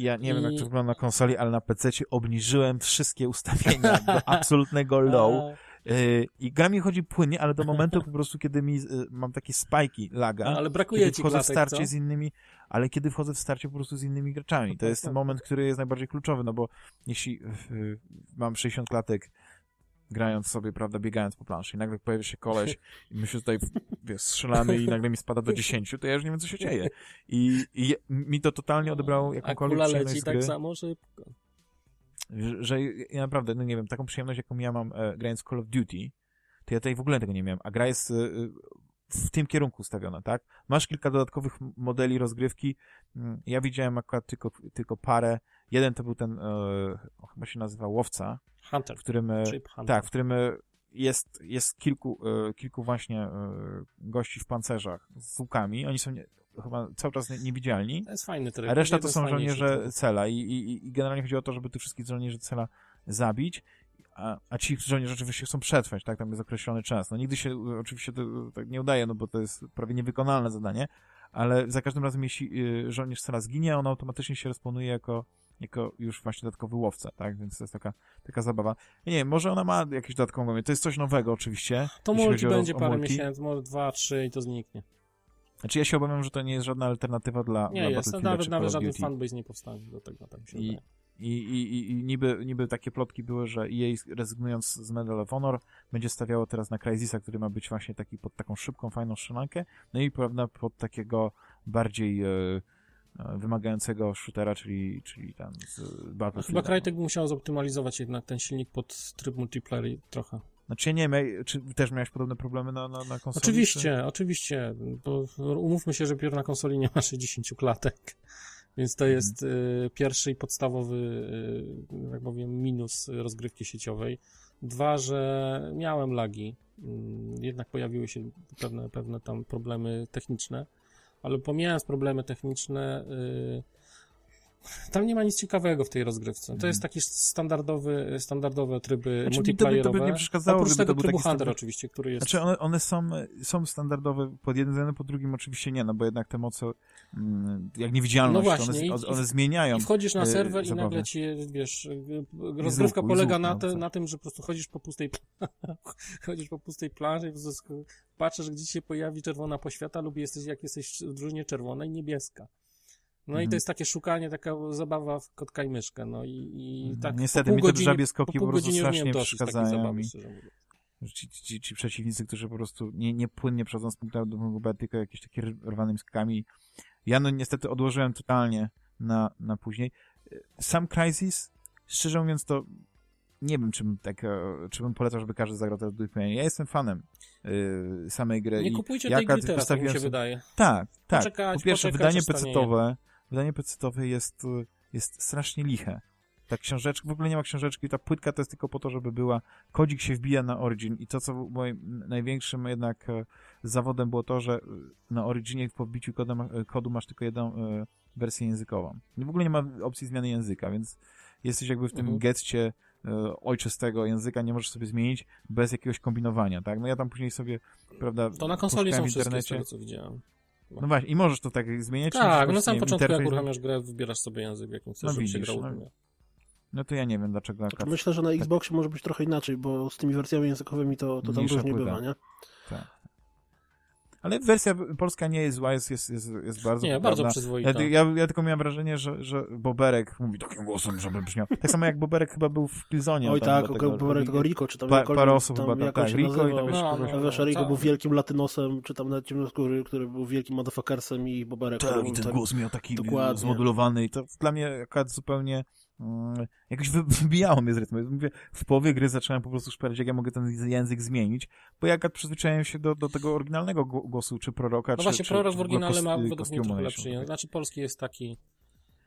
Ja nie wiem, jak I- to wygląda na konsoli, ale na PC obniżyłem wszystkie ustawienia do absolutnego low. Yy, I gra mi chodzi płynnie, ale do momentu po prostu, kiedy mi, y, mam takie spajki laga, ale brakuje kiedy ci wchodzę w klatek, starcie co? z innymi, ale kiedy wchodzę w starcie po prostu z innymi graczami. To jest ten moment, który jest najbardziej kluczowy, no bo jeśli y, mam 60 klatek grając sobie, prawda, biegając po planszy i nagle pojawia się koleś i my się tutaj wiesz, strzelamy i nagle mi spada do 10, to ja już nie wiem, co się dzieje. I, i mi to totalnie odebrało A jakąkolwiek kula przyjemność leci tak samo szybko. że, że ja naprawdę, no nie wiem, taką przyjemność, jaką ja mam e, grając Call of Duty, to ja tutaj w ogóle tego nie miałem, a gra jest e, e, w tym kierunku ustawiona, tak? Masz kilka dodatkowych modeli rozgrywki, Mm, ja widziałem akurat tylko, tylko parę, jeden to był ten, e, chyba się nazywa Łowca, Hunter. w którym, e, Chip Hunter. tak, w którym e, jest, jest kilku, e, kilku właśnie gości w pancerzach z łukami, oni są nie, chyba cały czas nie- niewidzialni, To jest fajny tryb. a reszta to są żołnierze cela i, i, i generalnie chodzi o to, żeby tych wszystkich żołnierzy cela zabić, a, a ci żołnierze oczywiście chcą przetrwać, tak, tam jest określony czas. No nigdy się oczywiście to tak nie udaje, no bo to jest prawie niewykonalne zadanie, ale za każdym razem jeśli żołnierz cela zginie, on automatycznie się responuje jako, jako już właśnie dodatkowy łowca, tak, więc to jest taka, taka zabawa. Nie wiem, może ona ma jakieś dodatkową głębię, to jest coś nowego oczywiście. To multi chodzi o- będzie o parę multi. miesięcy, może dwa, trzy i to zniknie. Znaczy ja się obawiam, że to nie jest żadna alternatywa dla, Nie dla jest, nawet, nawet żaden Duty. fanbase nie powstanie do tego, tak się I-. I, i, i niby, niby takie plotki były, że EA rezygnując z Medal of Honor będzie stawiało teraz na Crysisa, który ma być właśnie taki pod taką szybką, fajną strzelankę, no i prawda pod takiego bardziej e wymagającego shootera, czyli, czyli tam z Battlefield. Chyba Crytek by musiał zoptymalizować jednak ten silnik pod tryb multiplayer trochę. Znaczy ja nie wiem, czy też miałeś podobne problemy na, na, na konsoli? Oczywiście, czy? oczywiście, bo umówmy się, że piór na konsoli nie ma 60 klatek. Więc to jest y, pierwszy i podstawowy, y, jak powiem, minus rozgrywki sieciowej. Dwa, że miałem lagi. Y, jednak pojawiły się pewne, pewne tam problemy techniczne, ale pomijając problemy techniczne, y, tam nie ma nic ciekawego w tej rozgrywce. To jest taki standardowy, standardowe tryby znaczy, multiplayerowe. To by, to by nie przeszkadzało, Oprócz tego trybu Hunter standard... oczywiście, który jest... Znaczy one, one są, są standardowe pod jednym względem, pod drugim oczywiście nie, no bo jednak te moce mm, jak niewidzialność, no właśnie, one, one zmieniają I wchodzisz na e, serwer i nagle ci, wiesz, rozgrywka polega na, te, na tym, że po prostu chodzisz po pustej chodzisz po pustej plaży i po patrzysz, gdzie się pojawi czerwona poświata lub jesteś, jak jesteś w drużynie czerwona i niebieska. No mhm. i to jest takie szukanie, taka zabawa w kotka i myszkę, no i, i mhm. tak Niestety mi te żabie skoki po, po prostu strasznie przeszkadzają mi. Ci, ci, ci, przeciwnicy, którzy po prostu nie, nie płynnie przechodzą z punktu A do punktu B, tylko jakieś takie rwanymi skokami. Ja no niestety odłożyłem totalnie na, na później. Sam Crisis, szczerze mówiąc to nie wiem, czy bym, tak, e, czy bym polecał, żeby każdy zagrał teraz do Ja jestem fanem y, samej gry. Nie kupujcie tej gry teraz, tak mi się wydaje. Tak, tak. Poczekać, po pierwsze, wydanie pecetowe, wydanie pecetowe jest, jest strasznie liche. Ta książeczka, w ogóle nie ma książeczki, ta płytka to jest tylko po to, żeby była, kodzik się wbija na Origin i to, co moim największym jednak e, zawodem było to, że e, na Originie w podbiciu kodu, e, kodu masz tylko jedną wersję językową. W ogóle nie ma opcji zmiany języka, więc jesteś jakby w tym mhm. getcie ojczystego języka nie możesz sobie zmienić bez jakiegoś kombinowania, tak? No ja tam później sobie, prawda, To na konsoli są wszystkie, z tego co widziałem. No właśnie, i możesz to tak zmieniać? Tak, no na samym początku interfejs... jak uruchamiasz grę, wybierasz sobie język, w jakim chcesz, no, żeby widzisz, się grał. No, no to ja nie wiem, dlaczego akurat... Myślę, że na tak- Xboxie tak... może być trochę inaczej, bo z tymi wersjami językowymi to, to tam różnie bywa, nie? Tak. Ale wersja polska nie jest zła, jest, jest, jest, jest bardzo Nie, bardzo przyzwoita. Ja, ja, ja, tylko miałem wrażenie, że, że Boberek mówi takim głosem, żeby brzmiał. Tak samo jak Boberek chyba był w Killzonie. Oj tak, tego, Boberek tego Rico, czy tam pa, parę osób chyba tam, tak, Rico i tam no, no, wiesz, Rico tak. był wielkim latynosem, czy tam nawet ciemnoskóry, który był wielkim motherfuckersem i Boberek. Tak, i ten tak, głos miał taki dokładnie. zmodulowany i to dla mnie akurat zupełnie jakoś wybijało mnie z rytmu. Mówię, w połowie gry zacząłem po prostu szperać, jak ja mogę ten język zmienić, bo jak przyzwyczaiłem się do, do tego oryginalnego głosu, czy proroka, no czy właśnie, czy, prorok w oryginale ma według mnie trochę lepszy język. Znaczy polski jest taki,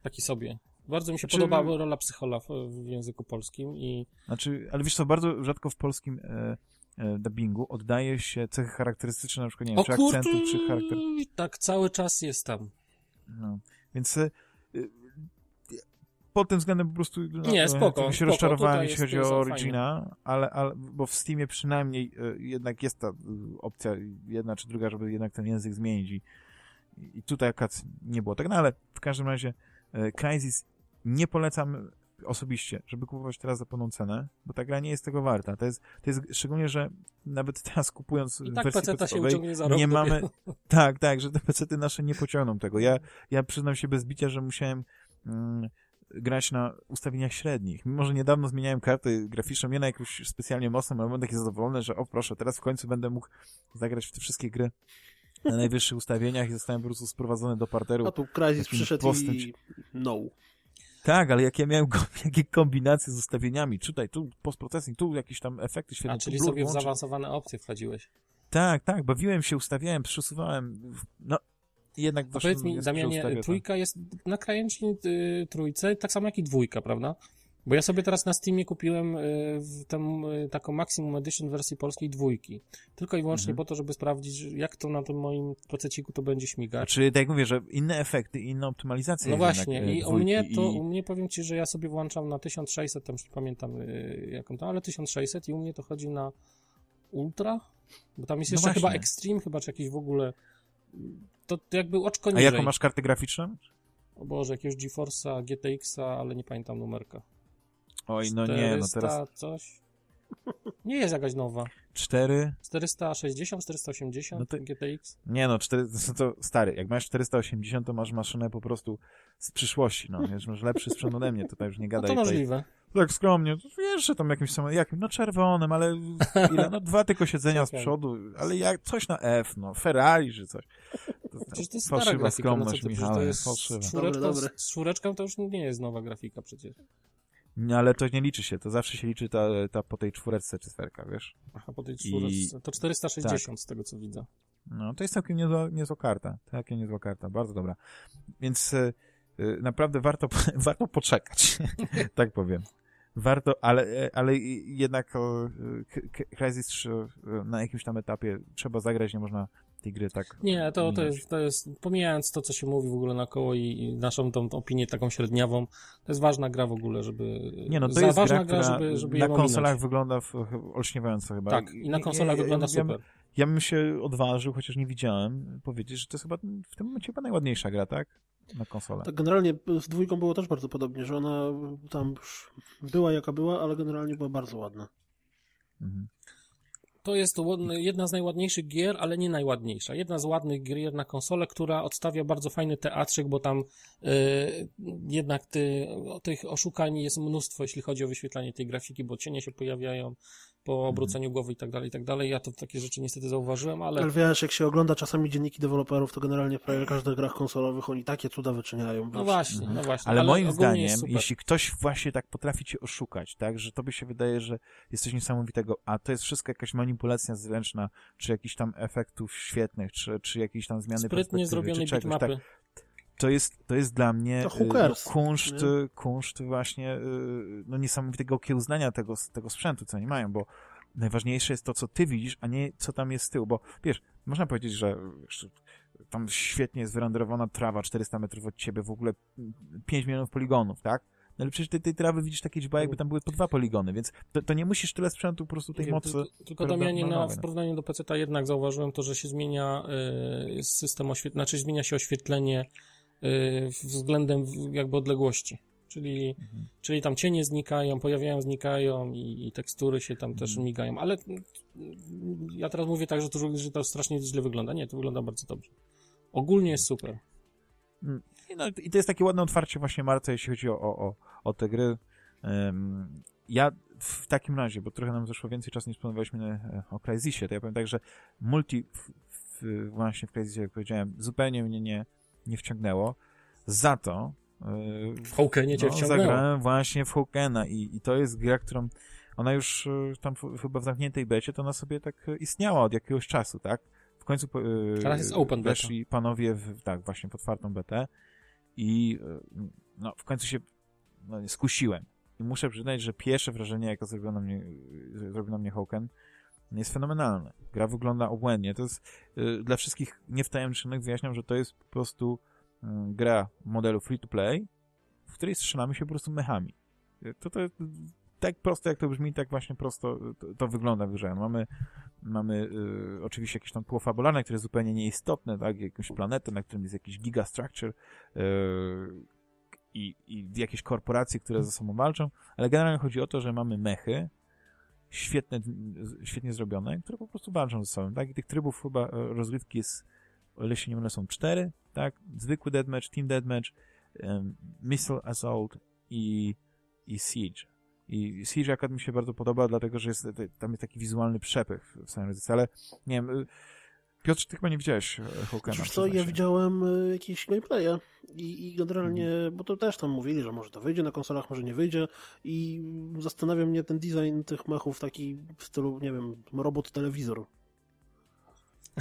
taki sobie. Bardzo mi się znaczy, podoba rola psychola w, w, języku polskim i... Znaczy, ale wiesz co, bardzo rzadko w polskim e, e, dubbingu oddaje się cechy charakterystyczne, na przykład, nie wiem, o, czy akcentu, czy charakter... Tak, cały czas jest tam. No, więc e, pod tym względem po prostu no, nie, spoko, się rozczarowałem, jeśli chodzi o Origina, ale, ale, bo w Steamie przynajmniej y, jednak jest ta y, opcja, jedna czy druga, żeby jednak ten język zmienić i, i tutaj akurat nie było tak, no ale w każdym razie Crysis nie polecam osobiście, żeby kupować teraz za pełną cenę, bo ta gra nie jest tego warta. To jest, to jest szczególnie, że nawet teraz kupując I tak wersję PC nie mamy... Tak, tak, że te pecety nasze nie pociągną tego. Ja, ja przyznam się bez bicia, że musiałem mm, grać na ustawieniach średnich. Mimo, że niedawno zmieniałem karty graficzne, nie na jakąś specjalnie mocną, ale będę taki zadowolony, że o proszę, teraz w końcu będę mógł zagrać w te wszystkie gry na najwyższych ustawieniach i zostałem po prostu sprowadzony do parteru. A tu Crysis przyszedł postęp... i no. Tak, ale jak ja miałem jakie kombinacje z ustawieniami, tutaj, tu postprocessing, tu jakieś tam efekty świetne. A, czyli sobie w zaawansowane opcje wchodziłeś. Tak, tak, bawiłem się, ustawiałem, przesuwałem. No, jednak A powiedz mi, Damianie, trójka jest na kliencie y, trójce, tak samo jak i dwójka, prawda? Bo ja sobie teraz na Steamie kupiłem y, tam, y, taką Maximum Edition wersji polskiej dwójki. Tylko i wyłącznie mhm. po to, żeby sprawdzić, jak to na tym moim proceciku to będzie śmigać. Czyli tak jak mówię, że inne efekty, inne optymalizacje. No właśnie, i u mnie to, i... u mnie powiem Ci, że ja sobie włączam na 1600, tam już pamiętam jaką to, ale 1600 i u mnie to chodzi na Ultra, bo tam jest no jeszcze chyba Extreme, chyba czy jakiś w ogóle to jakby oczko niżej. A jaką masz kartę graficzną? O Boże, jakiegoś GeForce'a, GTX-a, ale nie pamiętam numerka. Oj, no nie, no teraz... coś? Nie jest jakaś nowa. 4... 460, 480 No to- GTX? Nie no, 4, to, to stary, jak masz 480, to masz maszynę po prostu z przyszłości, no, wiesz, masz lepszy sprzęt ode mnie, tutaj już nie No gadaj. to tutaj. możliwe. Tak skromnie, to wiesz, że tam jakimś samym, jakim, no czerwonym, ale ile, no dwa tylko siedzenia z przodu, ale jak, coś na F, no, Ferrari czy coś. To, to, Przecież to jest stara grafika, no co skromność, ty, przecież to jest fałszywa. z czwóreczką, z czwóreczką to już nie jest nowa grafika przecież. Ale to nie liczy się, to zawsze się liczy ta, ta po tej czwóreczce cyferka, wiesz. Aha, po tej I- czwóreczce. To 460 z tego co widzę. No, to jest całkiem niezła, niezła karta. Całkiem niezła karta, bardzo dobra. Więc e, naprawdę warto, warto poczekać, tak powiem. Warto, ale, e, ale i- jednak Crysis 3 na jakimś tam etapie trzeba zagrać, nie można tej gry tak Nie, to, to, jest, to jest, pomijając to, co się mówi w ogóle naokoło i, i naszą tą opinię taką średniawą, to jest ważna gra w ogóle, żeby... Nie no, to jest ważna gra, która żeby, żeby na konsolach wygląda w, olśniewająco chyba. Tak, i na konsolach ja, wygląda ja, ja, super. ja bym się odważył, chociaż nie widziałem, powiedzieć, że to jest chyba w tym momencie chyba najładniejsza gra, tak? Na konsolę. Tak generalnie z dwójką było też bardzo podobnie, że ona tam już była jaka była, ale generalnie była bardzo ładna. Mhm. To jest jedna z najładniejszych gier, ale nie najładniejsza. Jedna z ładnych gier na konsolę, która odstawia bardzo fajny teatrzyk, bo tam y, jednak ty, tych oszukań jest mnóstwo, jeśli chodzi o wyświetlanie tej grafiki, bo cienie się pojawiają po obróceniu głowy i tak dalej, i tak dalej. Ja to takie rzeczy niestety zauważyłem, ale Ale wiesz, jak się ogląda czasami dzienniki deweloperów, to generalnie w prawie każdych grach konsolowych oni takie cuda wyczyniają. no właśnie, no właśnie. Ale, moim ogólnie zdaniem, jeśli ktoś właśnie tak potrafi cię oszukać, tak, że tobie się wydaje, że jest coś niesamowitego, a to jest wszystko jakaś manipulacja zręczna, czy jakichś tam efektów świetnych, czy, czy jakieś tam zmiany Sprytnie perspektywy, zrobione czy czegoś, bitmapy. tak, to jest, to jest dla mnie To y, hookers, no, kunszt, nie? kunszt właśnie y, no, niesamowitego okiełznania tego, tego sprzętu, co oni mają, bo najważniejsze jest to, co ty widzisz, a nie co tam jest z tyłu, bo wiesz, można powiedzieć, że wiesz, tam świetnie jest wyrenderowana trawa 400 metrów od ciebie, w ogóle 5 milionów poligonów, tak? No ale przecież ty tej trawy widzisz takie dźba, jakby tam były po dwa poligony, więc to, to nie musisz tyle sprzętu po prostu tej mocy. Tylko, tylko Damianie, na, w porównaniu do PC jednak zauważyłem to, że się zmienia y, system oświetlenia, znaczy zmienia się oświetlenie względem w- jakby odległości. Czyli, Mhm. czyli tam cienie znikają, pojawiają, znikają i, i tekstury się tam też Mhm. migają. Ale mm, ja teraz mówię tak, że to, że to strasznie źle wygląda. Nie, to wygląda bardzo dobrze. Ogólnie jest super. I, no, I to jest takie ładne otwarcie właśnie Marta, jeśli chodzi o, o, o, te gry. Ja w takim razie, bo trochę nam zeszło więcej czasu niż planowaliśmy e, o Crysisie, to ja powiem tak, że multi w, w, właśnie w Crysisie, jak powiedziałem, zupełnie mnie nie, nie wciągnęło. Za to yy, W Hawkenie cię no, wciągnęło. zagrałem właśnie w Hawkena i, i to jest gra, którą ona już e, tam w, chyba w zamkniętej becie, to ona sobie tak e, istniała od jakiegoś czasu, tak? W końcu e, Teraz jest open beta. weszli panowie w, tak, właśnie w otwartą betę i e, no, w końcu się no, skusiłem. I muszę przyznać, że pierwsze wrażenie, jakie zrobiło na mnie, zrobił na mnie Hawken, jest fenomenalne. Gra wygląda obłędnie. To jest e, dla wszystkich niewtajemniczonych wyjaśniam, że to jest po prostu mm, gra modelu free to play, w której strzelamy się po prostu mechami. To, to tak prosto jak to brzmi, tak właśnie prosto to, to wygląda w grze. Mamy, mamy y, oczywiście jakieś tam tło fabularne, które zupełnie nieistotne, tak? Jakąś planetę, na którym jest jakiś gigastructure y, i, i jakieś korporacje, które ze sobą walczą, ale generalnie chodzi o to, że mamy mechy, świetne, świetnie zrobione, które po prostu walczą ze sobą, tak? I tych trybów chyba e, rozgrywki jest, o ile się nie mylę, są cztery, tak? Zwykły deathmatch, team deathmatch, um, missile assault i, i siege. I Siege akurat mi się bardzo podoba, dlatego że jest, tam jest taki wizualny przepych w samym edycji, ale nie wiem, y, Piotr, ty chyba nie widziałeś e, Hawkena. Wiesz co, ja widziałem y, jakieś gameplaya i, i generalnie, Mhm. bo to też tam mówili, że może to wyjdzie na konsolach, może nie wyjdzie i zastanawia mnie ten design tych mechów taki w stylu, nie wiem, robot-telewizor.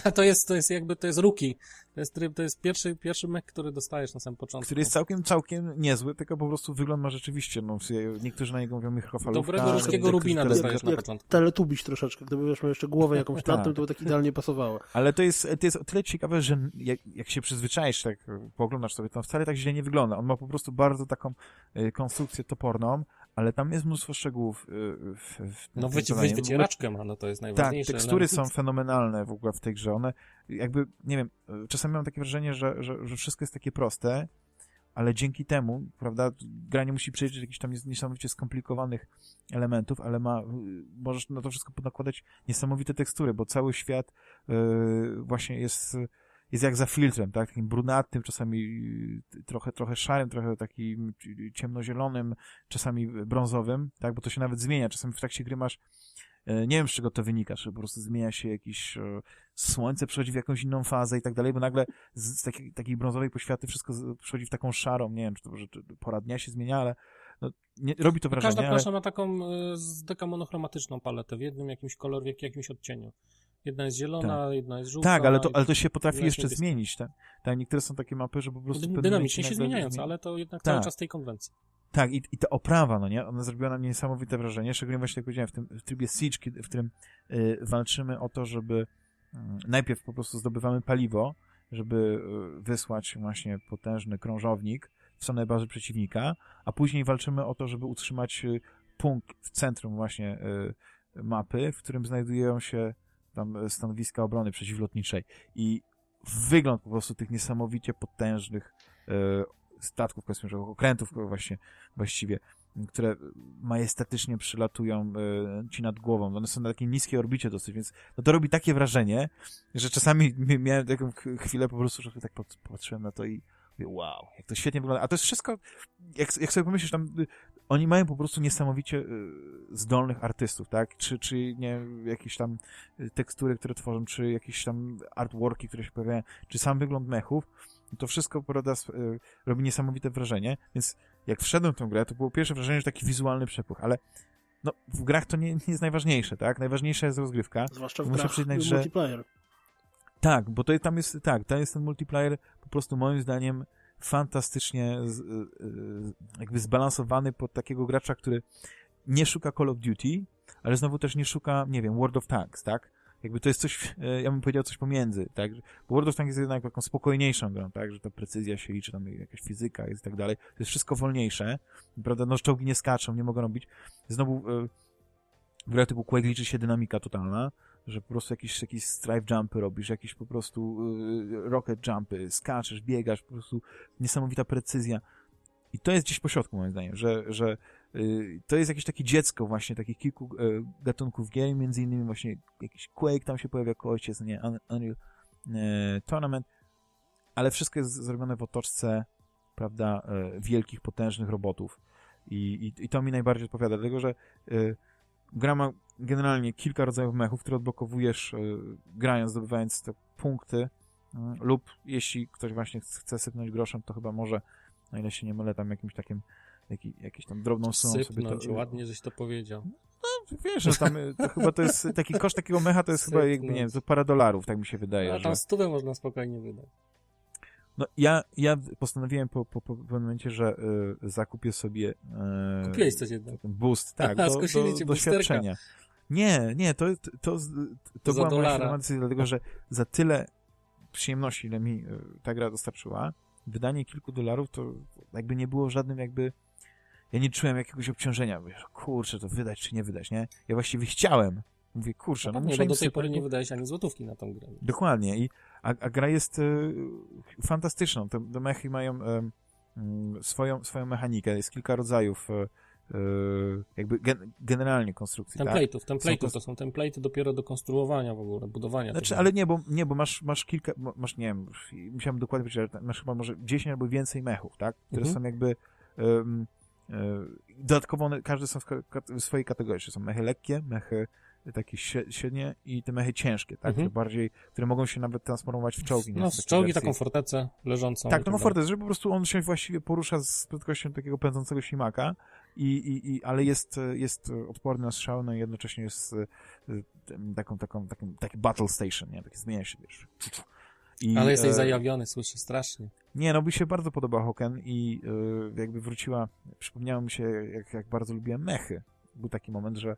A to jest, to jest jakby, to jest rookie. To jest tryb, to jest pierwszy, pierwszy mech, który dostajesz na samym początku. Który jest całkiem, całkiem niezły, tylko po prostu wygląd ma rzeczywiście, no, niektórzy na niego mówią mikrofalówka. Dobrego ruskiego Rubina dostajesz na jak- początku. Teletubiś troszeczkę, gdyby wiesz, miał jeszcze głowę jakąś Tak. nad tym, to by tak idealnie pasowało. Ale to jest, to jest o tyle ciekawe, że jak, jak się przyzwyczaisz, tak pooglądasz sobie, to wcale tak źle nie wygląda. On ma po prostu bardzo taką y, konstrukcję toporną, ale tam jest mnóstwo szczegółów y, w, w No wyci, zadaniu. wy, wycieraczkę ma, no to jest Tak, najważniejsze. tekstury element. są fenomenalne w ogóle w tej grze. One jakby, nie wiem, y, czasami mam takie wrażenie, że, że, że wszystko jest takie proste, ale dzięki temu, prawda, gra nie musi przejść jakichś tam nies- niesamowicie skomplikowanych elementów, ale ma, y, możesz na to wszystko nakładać niesamowite tekstury, bo cały świat y, właśnie jest, jest jak za filtrem, tak, takim brunatnym, czasami y, trochę, trochę szarym, trochę takim ciemnozielonym, czasami brązowym, tak, bo to się nawet zmienia, czasami w trakcie gry masz e, nie wiem, z czego to wynika, czy po prostu zmienia się jakieś e, słońce, przechodzi w jakąś inną fazę i tak dalej, bo nagle z, z takiej, takiej brązowej poświaty wszystko z, przechodzi w taką szarą, nie wiem, czy to, że pora dnia się zmienia, ale no, nie, robi to wrażenie, Każda ale... plansza ma taką y, z deka monochromatyczną paletę w jednym jakimś kolorze, w jakimś odcieniu. Jedna jest zielona, jedna jest żółta. Tak, ale to, ale to się potrafi jeszcze jest- zmienić, tak? Tak, niektóre są takie mapy, że po prostu... w pewnym Dynamicznie się zmieniające, zmieni- ale to jednak Tak. cały czas tej konwencji. Tak, i, i ta oprawa, no nie? Ona zrobiła na mnie niesamowite wrażenie, szczególnie właśnie, jak powiedziałem, w tym w trybie Siege, kiedy, w którym y, walczymy o to, żeby y, najpierw po prostu zdobywamy paliwo, żeby y, wysłać właśnie potężny krążownik w stronę bazy przeciwnika, a później walczymy o to, żeby utrzymać y, punkt w centrum właśnie y, mapy, w którym znajdują się tam y, stanowiska obrony przeciwlotniczej. I wygląd po prostu tych niesamowicie potężnych y, statków kosmicznych, okrętów właśnie właściwie, które majestatycznie przylatują e, ci nad głową. One są na takiej niskiej orbicie dosyć, więc no to robi takie wrażenie, że czasami mi- miałem taką ch- chwilę po prostu, że tak pat- patrzyłem na to i wow, jak to świetnie wygląda. A to jest wszystko, jak, jak sobie pomyślisz, tam oni mają po prostu niesamowicie y, zdolnych artystów, tak? Czy, czy nie jakieś tam y, tekstury, które tworzą, czy jakieś tam artworki, które się pojawiają, czy sam wygląd mechów, to wszystko, prawda, y, robi niesamowite wrażenie, więc jak wszedłem w tę grę, to było pierwsze wrażenie, że taki wizualny przepływ, ale no, w grach to nie, nie jest najważniejsze, tak? Najważniejsza jest rozgrywka. Zwłaszcza w Muszę grach przyznać, że- multiplayer. Tak, bo to tam jest, tak, tam jest ten multiplayer po prostu moim zdaniem fantastycznie z, y, y, jakby zbalansowany pod takiego gracza, który nie szuka Call of Duty, ale znowu też nie szuka, nie wiem, World of Tanks, tak? Jakby to jest coś, ja bym powiedział coś pomiędzy, tak? Bo World of Tanks jest jednak taką spokojniejszą grą, tak? Że ta precyzja się liczy, tam jakaś fizyka jest i tak dalej. To jest wszystko wolniejsze, prawda? No czołgi nie skaczą, nie mogą robić. Znowu e, w grach typu Quake liczy się dynamika totalna, że po prostu jakieś, jakieś strife jumpy robisz, jakieś po prostu y, rocket jumpy, skaczesz, biegasz, po prostu niesamowita precyzja. I to jest gdzieś po środku, moim zdaniem, że, że y, to jest jakieś takie dziecko właśnie takich kilku y, gatunków gier, między innymi właśnie jakiś Quake tam się pojawia jako ojciec, nie, Un- Unreal y, Tournament, ale wszystko jest zrobione w otoczce, prawda, y, wielkich, potężnych robotów. I, i, I to mi najbardziej odpowiada, dlatego że gra ma generalnie kilka rodzajów mechów, które odblokowujesz y, grając, zdobywając te punkty y, lub jeśli ktoś właśnie chce sypnąć groszem, to chyba może, na ile się nie mylę, tam jakimś takim jaki, jakieś tam drobną sumą sobie Sypnąć, to... ładnie żeś to powiedział. Wiesz, że tam y, to chyba to jest taki koszt takiego mecha to jest chyba jakby, nie wiem, to parę dolarów, tak mi się wydaje, A że... tam stówę można spokojnie wydać. No ja, ja postanowiłem po, po, po pewnym momencie, że y, zakupię sobie y, Kupiłeś coś jednak. ten boost, tak, Aha, do, skosili do cię doświadczenia. Nie, nie, to, to, to, to była moja dolara. świadoma decyzja, dlatego że za tyle przyjemności, ile mi y, ta gra dostarczyła, wydanie kilku dolarów to jakby nie było żadnym jakby ja nie czułem jakiegoś obciążenia, mówię, kurczę, to wydać czy nie wydać, nie? Ja właściwie chciałem. Mówię, kurczę, no, No, muszę do tej pory nie wydałeś ani złotówki na tą grę. Dokładnie. I, a, a gra jest y, fantastyczną. Te, te mechy mają y, y, swoją, swoją mechanikę. Jest kilka rodzajów y, jakby gen, generalnie konstrukcji. Tak? Template'ów, template'ów, to- są template'y dopiero do konstruowania w ogóle, budowania. Znaczy, tego. ale nie, bo, nie, bo masz, masz kilka, masz, nie wiem, musiałem dokładnie powiedzieć, masz chyba może 10 albo więcej mechów, tak? Które Mhm. są jakby um, dodatkowo one, każde są w, w swojej kategorii. Czy są mechy lekkie, mechy takie śre- średnie i te mechy ciężkie, tak? Mhm. Które bardziej, które mogą się nawet transformować w czołgi. No, z czołgi taką fortecę leżącą. Tak, ma dalej. fortezę, że po prostu on się właściwie porusza z prędkością takiego pędzącego ślimaka, i, i, i, ale jest, jest odporny na strzały, no i jednocześnie jest e, taką, taką, taką, taki battle station, nie? Taki zmienia się, wiesz. I, Ale jesteś e, zajawiony, słyszę strasznie. Nie, no mi się bardzo podoba Hoken i e, jakby wróciła, przypomniało mi się, jak, jak bardzo lubiłem mechy. Był taki moment, że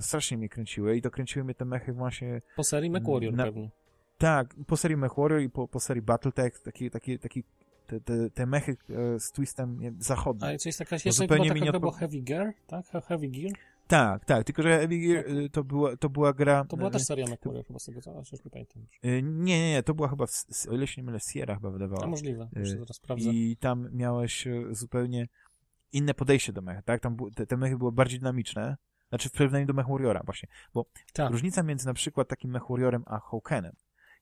strasznie mnie kręciły i dokręciły mnie te mechy właśnie Po serii MechWarrior Na- pewnie. tak, po serii MechWarrior i po, po serii Battletech, taki, taki, taki, te, te, te mechy e, z twistem nie, zachodnim. A coś taka, jeszcze zupełnie chyba mi taka odpo- Heavy Gear, tak? He- Heavy Gear? Tak, tak, tylko że Heavy Gear y, to była, to była gra... To była też seria MechWarrior chyba z tego, co aż nie pamiętam już. Nie, nie, nie, to była chyba, w, o ile się nie mylę, Sierra chyba A wydawała. możliwe, Y, jeszcze zaraz sprawdzę. I tam miałeś e, zupełnie inne podejście do mecha, tak? Tam te, te mechy były bardziej dynamiczne, znaczy w porównaniu do MechWarriora właśnie, bo Tak, różnica między na przykład takim MechWarriorem a Hawkenem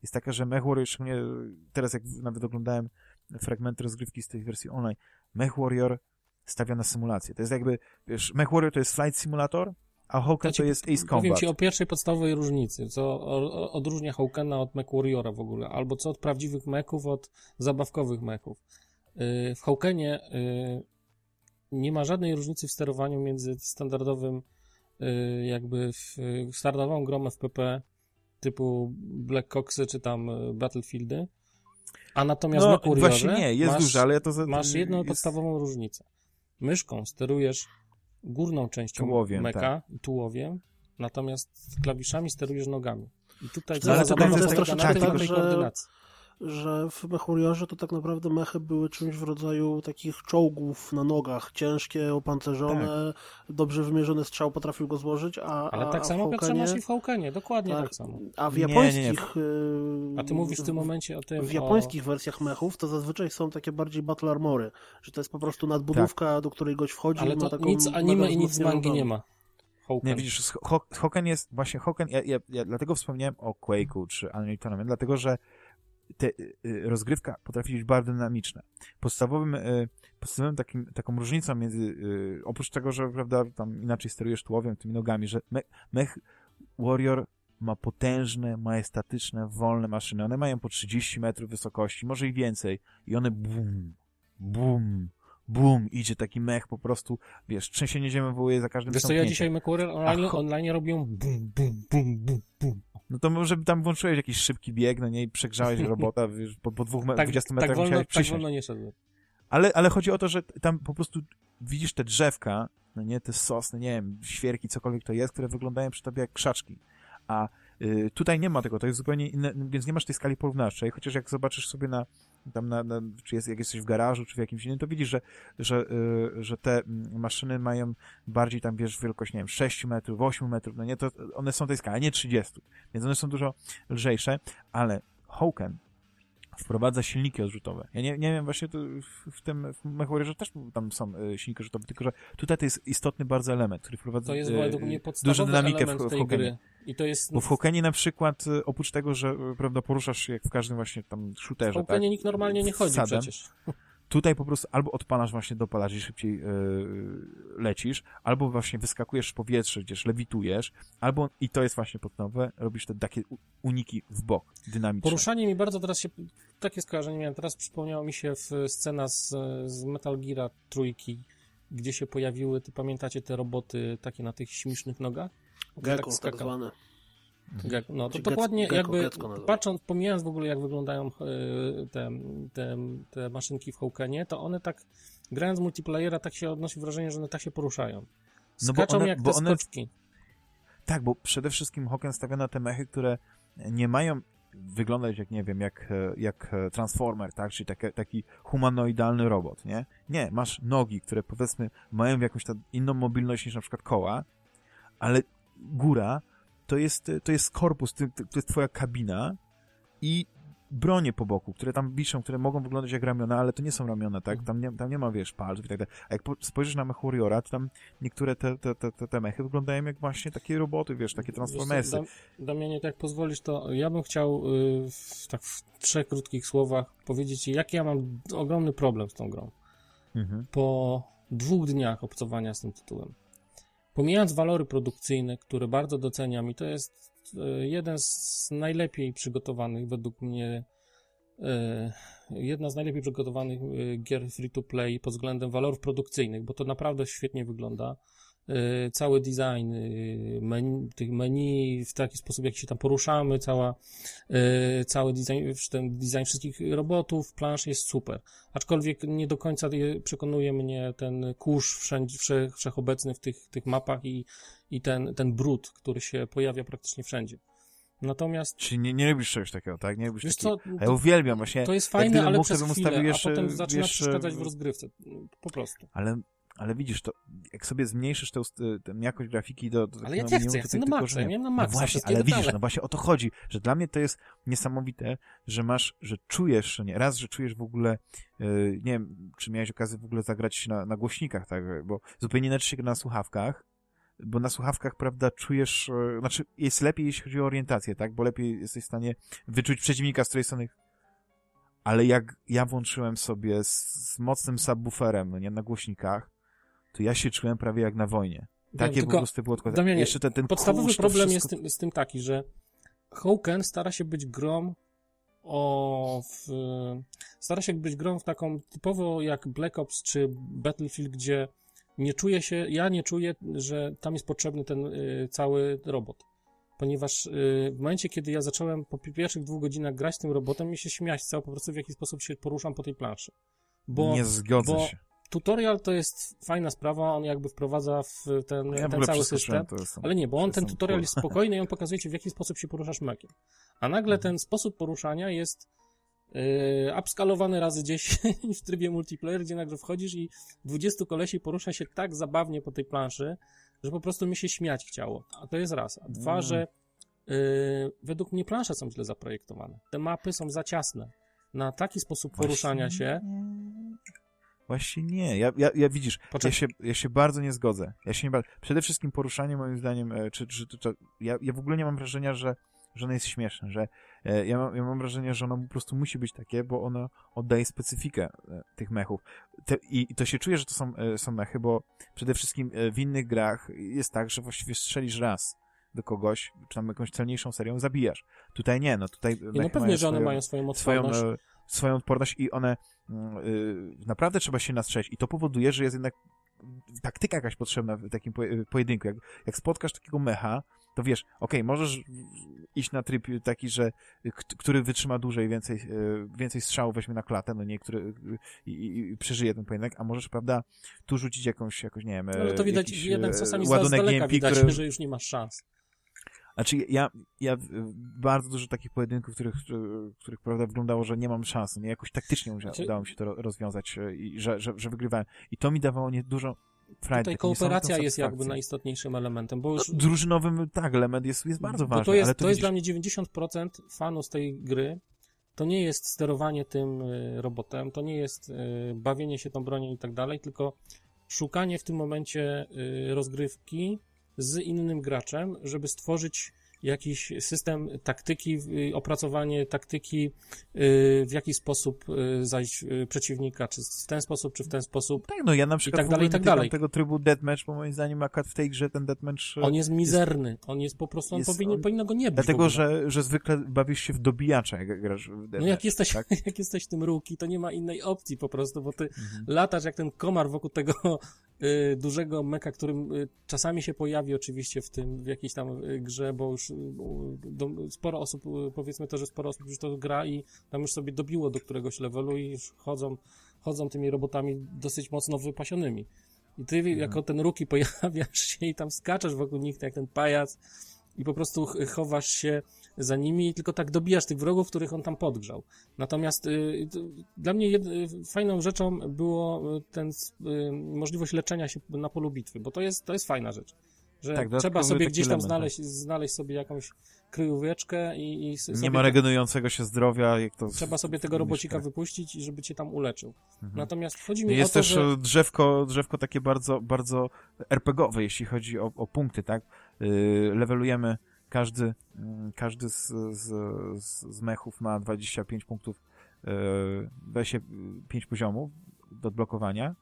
jest taka, że MechWarrior, szczególnie teraz jak nawet oglądałem fragmenty rozgrywki z tej wersji online, MechWarrior stawia na symulację. To jest jakby, wiesz, MechWarrior to jest Flight Simulator, a Hawken ci to jest Ace powiem Combat. ci o pierwszej podstawowej różnicy, co odróżnia Hawkena od MechWarriora w ogóle, albo co od prawdziwych mechów od zabawkowych mechów. Yy, W Hawkenie yy, nie ma żadnej różnicy w sterowaniu między standardowym jakby w, standardową grą FPP typu Black Coxy czy tam y, Battlefieldy, a natomiast w No, MechWarriorze właśnie nie, jest masz, dużo, ale ja to... za- masz jedną jest- podstawową różnicę. Myszką sterujesz górną częścią Tułowiem, meka tak. i tułowiem, natomiast klawiszami sterujesz nogami. I tutaj No, ale to też jest troszeczkę na tej tak, że- koordynacji. Że w MechWarriorze to tak naprawdę mechy były czymś w rodzaju takich czołgów na nogach, ciężkie, opancerzone, dobrze wymierzony strzał potrafił go złożyć, a, Tak. Ale a, tak a samo w Piotrze Hawkenie, masz i w Hawkenie, dokładnie tak, tak, samo. a w Nie, nie, japońskich nie. yy, A ty mówisz w tym momencie o tym w japońskich wersjach mechów to zazwyczaj są takie bardziej battle armory, że to jest po prostu nadbudówka, do której gość wchodzi o... Ale i ma taką nic anime i nic mangi nie ma. Hawken. Nie, widzisz, Hoken jest, właśnie Hoken, ja, ja, ja dlatego wspomniałem o Quake'u czy Unreal Tournament, dlatego, że te, y, y, rozgrywka potrafi być bardzo dynamiczna. Podstawowym, y, podstawowym takim, taką różnicą między, oprócz tego, że prawda, tam inaczej sterujesz tułowiem, tymi nogami, że me, Mech Warrior ma potężne, majestatyczne, wolne maszyny. One mają po 30 metrów wysokości, może i więcej. I one bum, bum, bum, idzie taki mech po prostu, wiesz, trzęsienie ziemi wywołuje za każdym Wiesz co, ja dzisiaj MechWarrior online, online robią bum, bum, bum, bum, bum. No to może tam włączyłeś jakiś szybki bieg, no nie, i przegrzałeś robota, wiesz, po, po dwóch, me- Tak, 20 tak, metrach wolno, musiałeś tak przysiąść. wolno nie szedłem. Ale, ale chodzi o to, że tam po prostu widzisz te drzewka, no nie, te sosny, nie wiem, świerki, cokolwiek to jest, które wyglądają przy tobie jak krzaczki. A y, tutaj nie ma tego, to jest zupełnie inne, więc nie masz tej skali porównawczej, chociaż jak zobaczysz sobie na, tam na, na czy jest, jak jesteś w garażu, czy w jakimś innym, to widzisz, że, że, y, że te maszyny mają bardziej tam, wiesz, wielkość, nie wiem, 6 metrów, 8 metrów, no nie, to one są tej skali, nie 30, więc one są dużo lżejsze, ale Hawken wprowadza silniki odrzutowe. Ja nie, nie wiem, właśnie to w, w tym w MechWarriorze też tam są e, silniki odrzutowe, tylko że tutaj to jest istotny bardzo element, który wprowadza To jest e, według mnie dużą dynamikę w, w gry. I to jest... Bo w Hawkenie na przykład, e, oprócz tego, że e, prawda, poruszasz się jak w każdym właśnie tam w shooterze, tak? Nikt normalnie nie chodzi Sadem. przecież. Tutaj po prostu albo odpalasz właśnie dopalasz i szybciej e, lecisz, albo właśnie wyskakujesz w powietrze, gdzieś lewitujesz, albo, i to jest właśnie podstawowe, robisz te takie uniki w bok, dynamiczne. Poruszanie mi bardzo teraz się, takie skojarzenie miałem, teraz przypomniało mi się w scena z, z Metal Gear trójki, gdzie się pojawiły, ty pamiętacie te roboty takie na tych śmiesznych nogach? Gecko, tak skakał. zwane. Ge- No to Czy dokładnie gecko, jakby, gecko patrząc, pomijając w ogóle jak wyglądają e, te, te, te maszynki w Hawkenie, to one tak, grając multiplayera, tak się odnosi wrażenie, że one tak się poruszają. No bo Skaczą one- jak bo te one- skoczki. Tak, bo przede wszystkim Hawken stawia na te mechy, które nie mają wyglądać jak, nie wiem, jak, e, jak e, Transformer, tak? Czyli takie, taki humanoidalny robot, nie? Nie, masz nogi, które powiedzmy mają jakąś tam inną mobilność niż na przykład koła, ale góra to jest, to jest korpus, to, jest twoja kabina i bronie po boku, które tam wiszą, które mogą wyglądać jak ramiona, ale to nie są ramiona, tak? Tam nie, tam nie ma, wiesz, palców i tak dalej. A jak po- spojrzysz na Mech Warriora, to tam niektóre te, te, te, te, mechy wyglądają jak właśnie takie roboty, wiesz, takie transformersy. Wiesz co, Dam- Damianie, tak pozwolisz, to ja bym chciał y, w, tak w trzech krótkich słowach powiedzieć ci, jaki ja mam ogromny problem z tą grą. Mhm. Po dwóch dniach obcowania z tym tytułem. Pomijając walory produkcyjne, które bardzo doceniam i to jest y, jeden z najlepiej przygotowanych według mnie y, jedna z najlepiej przygotowanych y, gier free to play pod względem walorów produkcyjnych, bo to naprawdę świetnie wygląda. Y, Cały design y, menu, tych menu, w taki sposób, jak się tam poruszamy, cała, y, cały design, ten design wszystkich robotów, plansz jest super. Aczkolwiek nie do końca je- przekonuje mnie ten kurz wszędzie, wsze, wszechobecny w tych, tych mapach i, i ten, ten brud, który się pojawia praktycznie wszędzie. Natomiast, Czyli nie, nie lubisz czegoś takiego, tak? Nie lubisz wiesz takiego... co, A ja uwielbiam właśnie, to jest fajne, ale mógł, przez to chwilę, ustawił a jeszcze, potem zaczyna wiesz, przeszkadzać w rozgrywce. Po prostu. ale, Ale widzisz, to jak sobie zmniejszysz tę, tę jakość grafiki do... do Ale ja nie chcę, ja chcę na maksa, ja na No maksa, właśnie, wszystkie ale widzisz, no właśnie o to chodzi, że dla mnie to jest niesamowite, że masz, że czujesz, nie, raz, że czujesz w ogóle, yy, nie wiem, czy miałeś okazję w ogóle zagrać na, na głośnikach, tak, bo zupełnie inaczej się gra na słuchawkach, bo na słuchawkach, prawda, czujesz, yy, znaczy jest lepiej, jeśli chodzi o orientację, tak, bo lepiej jesteś w stanie wyczuć przeciwnika z której strony ale jak ja włączyłem sobie z, z mocnym subwooferem, no nie, na głośnikach, to ja się czułem prawie jak na wojnie. Wiem, Takie po prostu było tylko... Damianie, Jeszcze ten, ten Podstawowy kurz, problem wszystko... jest, z tym taki, że Hawken stara się być grą o... W, stara się być grą w taką typowo jak Black Ops czy Battlefield, gdzie nie czuję się, ja nie czuję, że tam jest potrzebny ten y, cały robot. Ponieważ y, w momencie, kiedy ja zacząłem po pierwszych dwóch godzinach grać z tym robotem, mi się śmiać cało po prostu w jaki sposób się poruszam po tej planszy. Bo Nie zgodzę bo- się. Tutorial to jest fajna sprawa, on jakby wprowadza w ten, Ja ten cały system. Ale nie, bo on ten tutorial jest spokojny i on pokazuje ci, w jaki sposób się poruszasz mekiem. A nagle Mhm. ten sposób poruszania jest yy, upskalowany razy 10 w trybie multiplayer, gdzie nagle wchodzisz i 20 kolesi porusza się tak zabawnie po tej planszy, że po prostu mi się śmiać chciało. A to jest raz. A dwa, Mm. że yy, według mnie plansze są źle zaprojektowane. Te mapy są za ciasne. Na taki sposób poruszania Właśnie się. Nie. Właśnie nie. Ja, ja, ja widzisz, ja się, ja się bardzo nie zgodzę. Ja się nie bardzo... Przede wszystkim poruszanie moim zdaniem, e, czy, czy, czy, czy ja, ja w ogóle nie mam wrażenia, że, że ono jest śmieszne, że e, ja, mam, ja mam wrażenie, że ono po prostu musi być takie, bo ono oddaje specyfikę e, tych mechów. Te, i, I to się czuje, że to są, e, są mechy, bo przede wszystkim e, w innych grach jest tak, że właściwie strzelisz raz do kogoś, czy tam jakąś celniejszą serią, zabijasz. Tutaj nie, no tutaj I no pewnie, że one swoją- mają swoją swoją, odporność. e, swoją odporność i one mm, y, naprawdę trzeba się nastrzeć i to powoduje, że jest jednak taktyka jakaś potrzebna w takim poje- pojedynku. Jak, jak spotkasz takiego mecha, to wiesz, okej, możesz iść na tryb taki, że który wytrzyma dłużej, więcej, e, więcej strzałów weźmie na klatę, no nie, który i, i, i przeżyje ten pojedynek, a możesz, prawda, tu rzucić jakąś, jakoś, nie wiem, No, ale to e, widać, jakiś, jednak e, czasami z z ładunek daleka EMP, widać, który, że już nie masz szans. Znaczy, ja, ja bardzo dużo takich pojedynków, których, których prawda, wyglądało, że nie mam szans, nie? Jakoś taktycznie Znaczy- udało mi się to ro- rozwiązać y, i że, że, że wygrywałem. I to mi dawało nie dużo frajdy. Tutaj kooperacja jest jakby najistotniejszym elementem, bo już No, drużynowym, tak, element jest, jest bardzo ważny, to jest, to to, jest widzisz, dla mnie 90% fanów z tej gry. To nie jest sterowanie tym y, robotem, to nie jest y, bawienie się tą bronią i tak dalej, tylko szukanie w tym momencie rozgrywki z innym graczem, żeby stworzyć jakiś system taktyki, y, opracowanie taktyki, y, w jaki sposób y, zajść przeciwnika, czy w ten sposób, czy w ten sposób. tak, no ja na przykład tak w ogóle dalej, i tak dalej. tego trybu deathmatch, bo moim zdaniem akurat w tej grze ten deathmatch... On jest mizerny, on jest po prostu, on jest- powinien, on- powinno go nie być Dlatego, że, że zwykle bawisz się w dobijacza, jak grasz w deathmatch. No jak jesteś, tak? jak jesteś tym rookie, to nie ma innej opcji po prostu, bo ty Mhm. latasz jak ten komar wokół tego y, dużego meka, którym y, czasami się pojawi oczywiście w tym, w jakiejś tam grze, bo już do, sporo osób, powiedzmy to, że sporo osób już to gra i tam już sobie dobiło do któregoś levelu i już chodzą, chodzą tymi robotami dosyć mocno wypasionymi. I ty Mhm. jako ten rookie pojawiasz się i tam skaczesz wokół nich jak ten pajac i po prostu ch- chowasz się za nimi i tylko tak dobijasz tych wrogów, których on tam podgrzał. Natomiast y, dla mnie jed, y, fajną rzeczą było y, ten y, możliwość leczenia się na polu bitwy, bo to jest, to jest fajna rzecz. Że Tak, trzeba sobie gdzieś tam element, znaleźć, znaleźć sobie jakąś kryjóweczkę i, i Nie ma regenerującego się zdrowia, jak to... trzeba sobie tego robocika wypuścić i żeby cię tam uleczył. Mhm. Natomiast chodzi mi Jest o to, też że... e, drzewko, drzewko takie bardzo, bardzo RPGowe, jeśli chodzi o, o punkty, tak? Yy, levelujemy każdy, mm, każdy z, z, z, z mechów ma 25 punktów, yy, 25 poziomów do odblokowania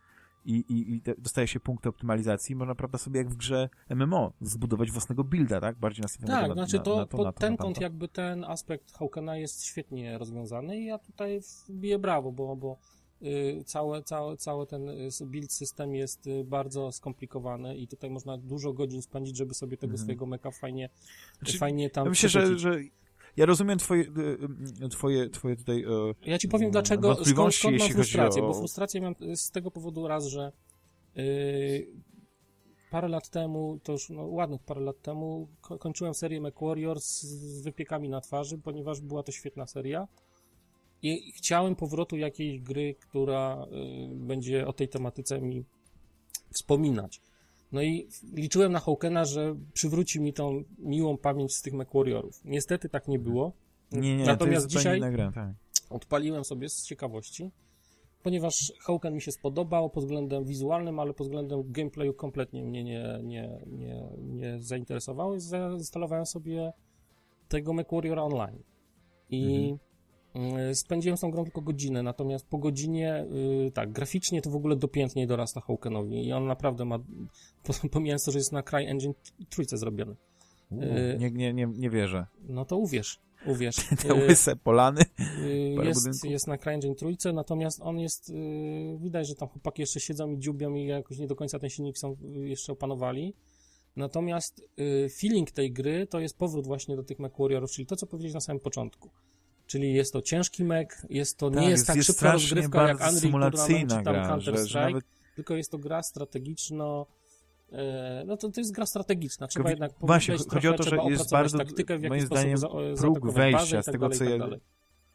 i, i, i dostaje się punkty optymalizacji. Można, prawda, sobie jak w grze MMO zbudować własnego builda, tak? Bardziej nastawionego Tak, na, znaczy na, to, na to, na to, ten kąt jakby ten aspekt Hawkena jest świetnie rozwiązany i ja tutaj biję brawo, bo, bo y, całe, całe, cały ten y, build system jest y, bardzo skomplikowany i tutaj można dużo godzin spędzić, żeby sobie tego Mhm. swojego meka fajnie, Znaczy, fajnie tam Ja myślę, że, że ja rozumiem twoje, y, y, twoje, twoje tutaj e, Ja ci powiem dlaczego, skąd, skąd mam frustrację, o- bo frustrację mam z tego powodu raz, że yy, parę lat temu, to już no, ładnych parę lat temu, ko kończyłem serię MechWarriors z wypiekami na twarzy, ponieważ była to świetna seria i chciałem powrotu jakiejś gry, która y, będzie o tej tematyce mi wspominać. No i liczyłem na Hawkena, że przywróci mi tą miłą pamięć z tych MechWarriorów. Niestety tak nie było. Nie, nie, Natomiast dzisiaj gra, tak. odpaliłem sobie z ciekawości, ponieważ Hawken mi się spodobał pod względem wizualnym, ale pod względem gameplayu kompletnie mnie nie, nie, nie, nie zainteresował i zainstalowałem sobie tego MechWarriora Online. I mhm. Spędziłem z tą grą tylko godzinę, natomiast po godzinie, yy, tak, graficznie to w ogóle dopiętnie dorasta Hawkenowi i on naprawdę ma, pomijając to, że jest na CryEngine trójce zrobiony. Yy, nie, nie, nie, nie wierzę. No to uwierz. Uwierz. Te łyse polany. Jest, jest na CryEngine trójce, natomiast on jest, widać, że tam chłopaki jeszcze siedzą i dziubią i jakoś nie do końca ten silnik są jeszcze opanowali. Natomiast feeling tej gry to jest powrót właśnie do tych MechWarriorów, czyli to, co powiedziałeś na samym początku. Czyli jest to ciężki mech, jest to, tak, nie jest, tak jest szybka rozgrywka jak Unreal Tournament czy tam Counter-Strike, tylko jest to gra strategiczno E, no to, to jest gra strategiczna, trzeba jednak Właśnie, chodzi o to, że jest bardzo, taktykę, w jaki moim zdaniem, za, próg wejścia, z tak tego dalej, co tak ja, tak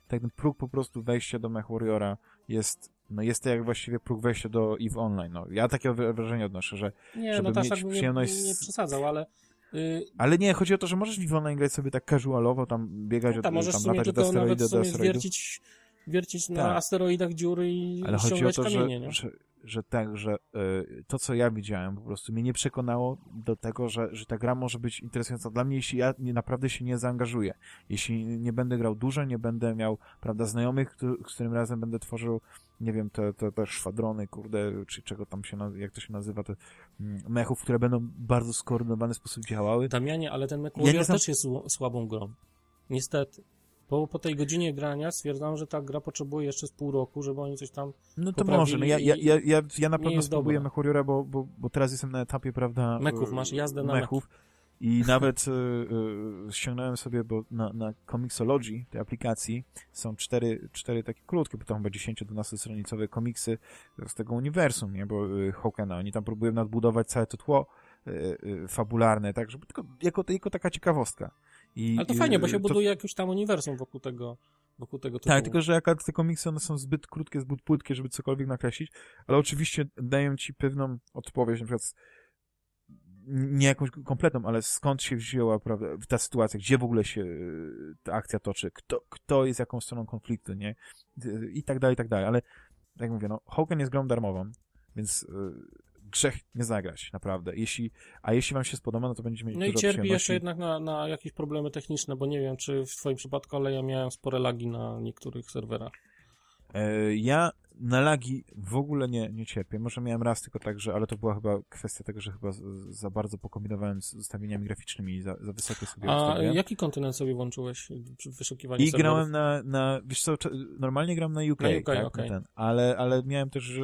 ten próg po prostu wejścia do MechWarriora jest, no jest to jak właściwie próg wejścia do EVE Online, no. Ja takie wrażenie odnoszę, że nie, żeby no mieć tak przyjemność... Nie, nie przesadzał, ale. Ale nie, chodzi o to, że możesz w online grać sobie tak casualowo, tam biegać no, tam, od, tam latać od asteroidu do asteroidu. wiercić, wiercić na tak. asteroidach dziury i Ale chodzi o to, kamienie, że, że, że tak, że y, to, co ja widziałem, po prostu mnie nie przekonało do tego, że, że ta gra może być interesująca dla mnie, jeśli ja nie, naprawdę się nie zaangażuję. Jeśli nie będę grał dużo, nie będę miał, prawda, znajomych, z którym razem będę tworzył, nie wiem, te, te, te szwadrony, kurde, czy czego tam się, jak to się nazywa, te mm, mechów, które będą bardzo skoordynowany sposób działały. Damianie, ale ten mech ja też jest słabą grą. Niestety. Po, po tej godzinie grania stwierdzam, że ta gra potrzebuje jeszcze z pół roku, żeby oni coś tam No to może, no ja, ja, ja, ja, ja na pewno spróbuję Mechuriora, bo, bo, bo teraz jestem na etapie, prawda... Meków, masz jazdę na mechów. I nawet y, y, ściągnąłem sobie, bo na, na Comixology, tej aplikacji, są cztery, cztery takie krótkie, bo tam chyba 10-12 stronicowe komiksy z tego uniwersum, nie, bo y, Hawkena, oni tam próbują nadbudować całe to tło y, fabularne, tak, żeby tylko jako, jako taka ciekawostka. I, Ale to fajnie, bo się to... buduje jakieś tam uniwersum wokół tego, wokół tego tytułu. Tak, tylko że jak te komiksy, one są zbyt krótkie, zbyt płytkie, żeby cokolwiek nakreślić, ale oczywiście dają ci pewną odpowiedź, na przykład nie jakąś kompletną, ale skąd się wzięła prawda, ta sytuacja, gdzie w ogóle się y, ta akcja toczy, kto, kto jest jaką stroną konfliktu, nie? I tak dalej, i tak dalej, ale jak mówię, no, Hawken jest grą darmową, więc grzech nie zagrać, naprawdę. Jeśli, a jeśli wam się spodoba, no to będziecie mieć No i cierpi jeszcze jednak na, na jakieś problemy techniczne, bo nie wiem, czy w twoim przypadku, ale ja miałem spore lagi na niektórych serwerach. E, ja na lagi w ogóle nie, nie cierpię. Może miałem raz tylko tak, że, ale to była chyba kwestia tego, że chyba za bardzo pokombinowałem z ustawieniami graficznymi i za, za wysokie sobie A ustawiłem. jaki kontynent sobie włączyłeś przy wyszukiwaniu I serwerów? grałem na, na, wiesz co, normalnie gram na UK, na UK tak, okay. ten, ale, ale miałem też, y,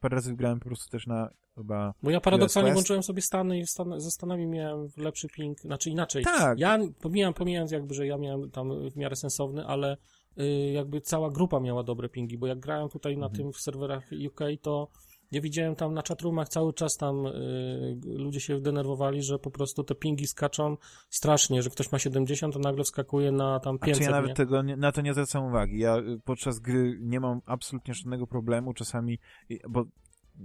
parę razy grałem po prostu też na chyba Bo ja paradoksalnie włączyłem sobie Stany i Stan ze Stanami miałem lepszy ping, znaczy inaczej. Tak. Ja pomijam, pomijając jakby, że ja miałem tam w miarę sensowny, ale jakby cała grupa miała dobre pingi, bo jak grałem tutaj na mhm. tym w serwerach UK, to ja widziałem tam na chatroomach cały czas tam y, ludzie się denerwowali, że po prostu te pingi skaczą strasznie, że ktoś ma 70, a nagle wskakuje na tam 500. A ja nawet nie? tego na to nie zwracam uwagi. Ja y, podczas gry nie mam absolutnie żadnego problemu, czasami, bo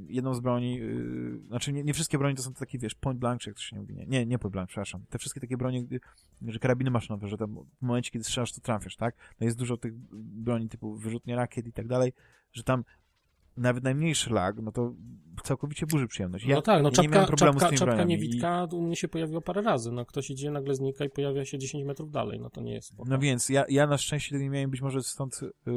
jedną z broni, yy, znaczy nie, nie, wszystkie broni to są takie, wiesz, point blank, czy jak to się nie mówi, nie, nie, nie point blank, przepraszam. Te wszystkie takie broni, gdy, że karabiny maszynowe, że tam w momencie, kiedy strzelasz, to trafiasz, tak? No jest dużo tych broni typu wyrzutnie rakiet i tak dalej, że tam nawet najmniejszy lag, no to całkowicie burzy przyjemność. Ja no tak, no czapka, nie miałem problemu czapka, z czapka broniami. niewidka u mnie się pojawiła parę razy, no ktoś idzie, nagle znika i pojawia się 10 metrów dalej, no to nie jest spoko. No więc, ja, ja na szczęście nie miałem być może stąd yy,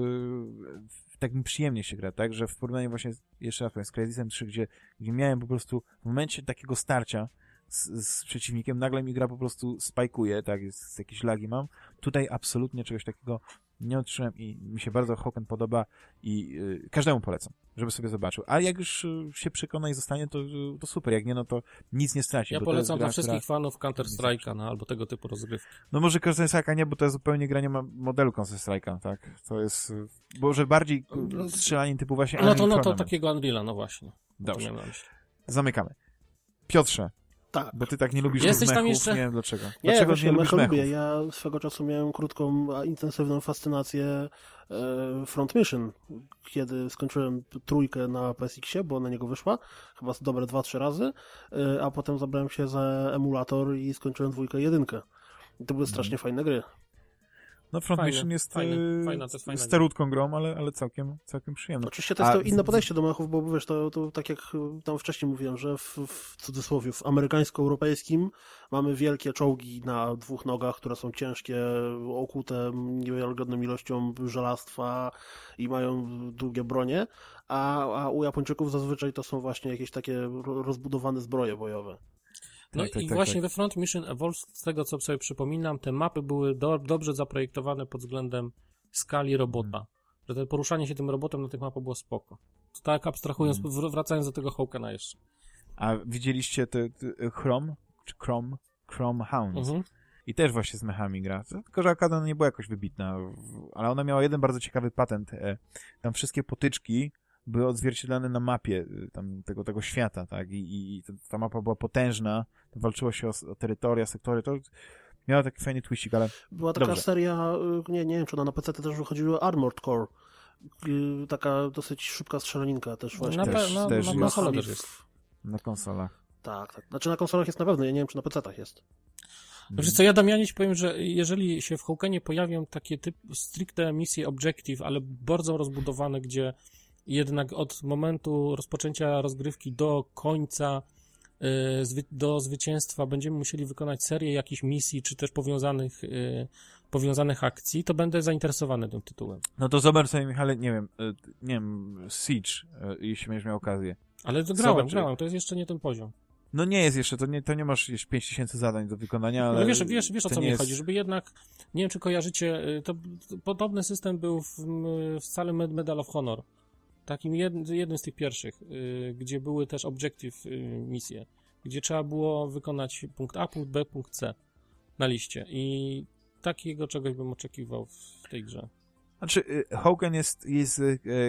tak mi przyjemnie się gra, tak, że w porównaniu właśnie, jeszcze raz powiem, z Crysisem 3, gdzie, gdzie miałem po prostu w momencie takiego starcia z, z przeciwnikiem, nagle mi gra po prostu spajkuje, tak, jest, jakieś lagi mam. Tutaj absolutnie czegoś takiego nie odczułem i mi się bardzo Hoken podoba i yy, każdemu polecam, żeby sobie zobaczył. A jak już y, się przekona i zostanie, to, y, to super, jak nie, no to nic nie straci. Ja polecam dla wszystkich która... fanów Counter-Strike'a, no, albo tego typu rozgrywki. No może Counter-Strike'a nie, bo to jest zupełnie granie ma modelu Counter-Strike'a, tak? To jest, y, bo że bardziej strzelanie typu właśnie No to, no to takiego Unreal'a, no właśnie. Dobrze. Zamykamy. Piotrze, Tak. Bo ty tak nie lubisz Jesteś tych tam mechów, jeszcze- nie wiem dlaczego. Nie, Dlaczego właśnie nie lubisz mecha mechów? lubię. Ja swego czasu miałem krótką, a intensywną fascynację e, Front Mission, kiedy skończyłem trójkę na PSX-ie, bo na niego wyszła, chyba z dobre 2-3 razy, e, a potem zabrałem się za emulator i skończyłem dwójkę i jedynkę. I to były strasznie fajne gry. No Front Fajne, Mission jest fajne, e, fajna, to jest starutką grą, ale, ale całkiem, całkiem przyjemna. Oczywiście to jest A to inne podejście do mechów, bo wiesz, to, to tak jak tam wcześniej mówiłem, że w, w cudzysłowie w amerykańsko-europejskim mamy wielkie czołgi na dwóch nogach, które są ciężkie, okute niewiarygodną ilością żelastwa i mają długie bronie, a, a u Japończyków zazwyczaj to są właśnie jakieś takie ro- rozbudowane zbroje bojowe. No Tak, tak, i tak, właśnie tak. we Front Mission Evolve, z tego co sobie przypominam, te mapy były do, dobrze zaprojektowane pod względem skali robota. Że to poruszanie się tym robotem na tych mapach było spoko. To tak abstrahując, wr- wracając do tego Hawkena jeszcze. A widzieliście te, te Chrome? Czy Chrome? Chrome Hounds. Mhm. I też właśnie z mechami gra. Tylko, że Akada nie była jakoś wybitna, ale ona miała jeden bardzo ciekawy patent. E, Tam wszystkie potyczki były odzwierciedlane na mapie e, tam, tego, tego świata, tak? I, i, ta- ta mapa była potężna, walczyło się o, o terytoria, sektory, to miała taki fajny twistik, ale Była taka Dobrze. seria, y, nie, nie wiem czy ona na PC też wychodziła, Armored Core. Y, Taka dosyć szybka strzelaninka też właśnie. Na, też- na, też na jest. konsolę Machami też jest. na konsolach. Tak, tak. Znaczy na konsolach jest na pewno, ja nie wiem czy na PC-tach jest. Znaczy co, ja Damianie ci powiem, że jeżeli się w Hawkenie pojawią takie typ, stricte misje objective, ale bardzo rozbudowane, gdzie jednak od momentu rozpoczęcia rozgrywki do końca, y, do zwycięstwa będziemy musieli wykonać serię jakichś misji, czy też powiązanych, y, powiązanych akcji, to będę zainteresowany tym tytułem. No to zobacz sobie, Michale, nie wiem, e, nie wiem, Siege, jeśli będziesz miał okazję. Ale to grałem, Zobacz, grałem, to jest jeszcze nie ten poziom. No nie jest jeszcze, to nie, to nie masz jeszcze 5000 zadań do wykonania, ale... Ale wiesz, wiesz, wiesz o co mi jest- chodzi, żeby jednak, nie wiem czy kojarzycie, y, to, to podobny system był w, w całym Med- Medal of Honor. Takim jed, jednym z tych pierwszych, y, gdzie były też objective y, misje, gdzie trzeba było wykonać punkt A, punkt B, punkt C na liście i takiego czegoś bym oczekiwał w tej grze. Znaczy, y, Hawken jest, jest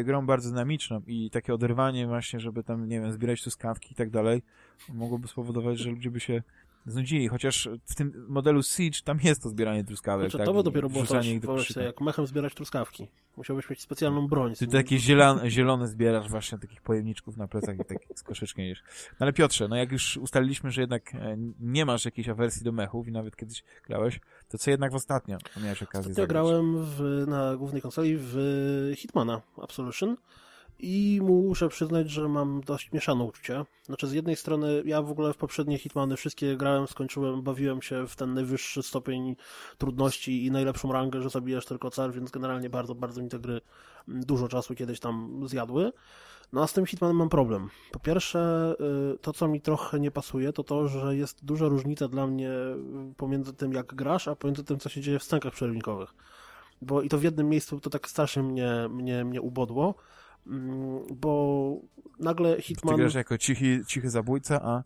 grą bardzo dynamiczną i takie oderwanie właśnie, żeby tam, nie wiem, zbierać tu skawki i tak dalej, mogłoby spowodować, że ludzie by się znudzili, chociaż w tym modelu Siege tam jest to zbieranie truskawek, Znaczy, tak? to by dopiero było coś, ich do sobie, jak mechem zbierać truskawki. Musiałbyś mieć specjalną broń. Ty takie zielone, zielone zbierasz właśnie takich pojemniczków na plecach i tak z koszyczkiem jesz. No ale Piotrze, no jak już ustaliliśmy, że jednak e, nie masz jakiejś awersji do mechów i nawet kiedyś grałeś, to co jednak w ostatnio miałeś okazję Ja zagrać? grałem w, na głównej konsoli w Hitmana Absolution i muszę przyznać, że mam dość mieszane uczucie. Znaczy z jednej strony ja w ogóle w poprzednie Hitmany wszystkie grałem, skończyłem, bawiłem się w ten najwyższy stopień trudności i najlepszą rangę, że zabijasz tylko cel, więc generalnie bardzo, bardzo mi te gry dużo czasu kiedyś tam zjadły. No a z tym Hitmanem mam problem. Po pierwsze, y, to co mi trochę nie pasuje, to to, że jest duża różnica dla mnie pomiędzy tym jak grasz, a pomiędzy tym co się dzieje w scenkach przerwnikowych. Bo i to w jednym miejscu to tak strasznie mnie, mnie, mnie ubodło, bo nagle Ty Hitman... grasz jako cichy, cichy zabójca, a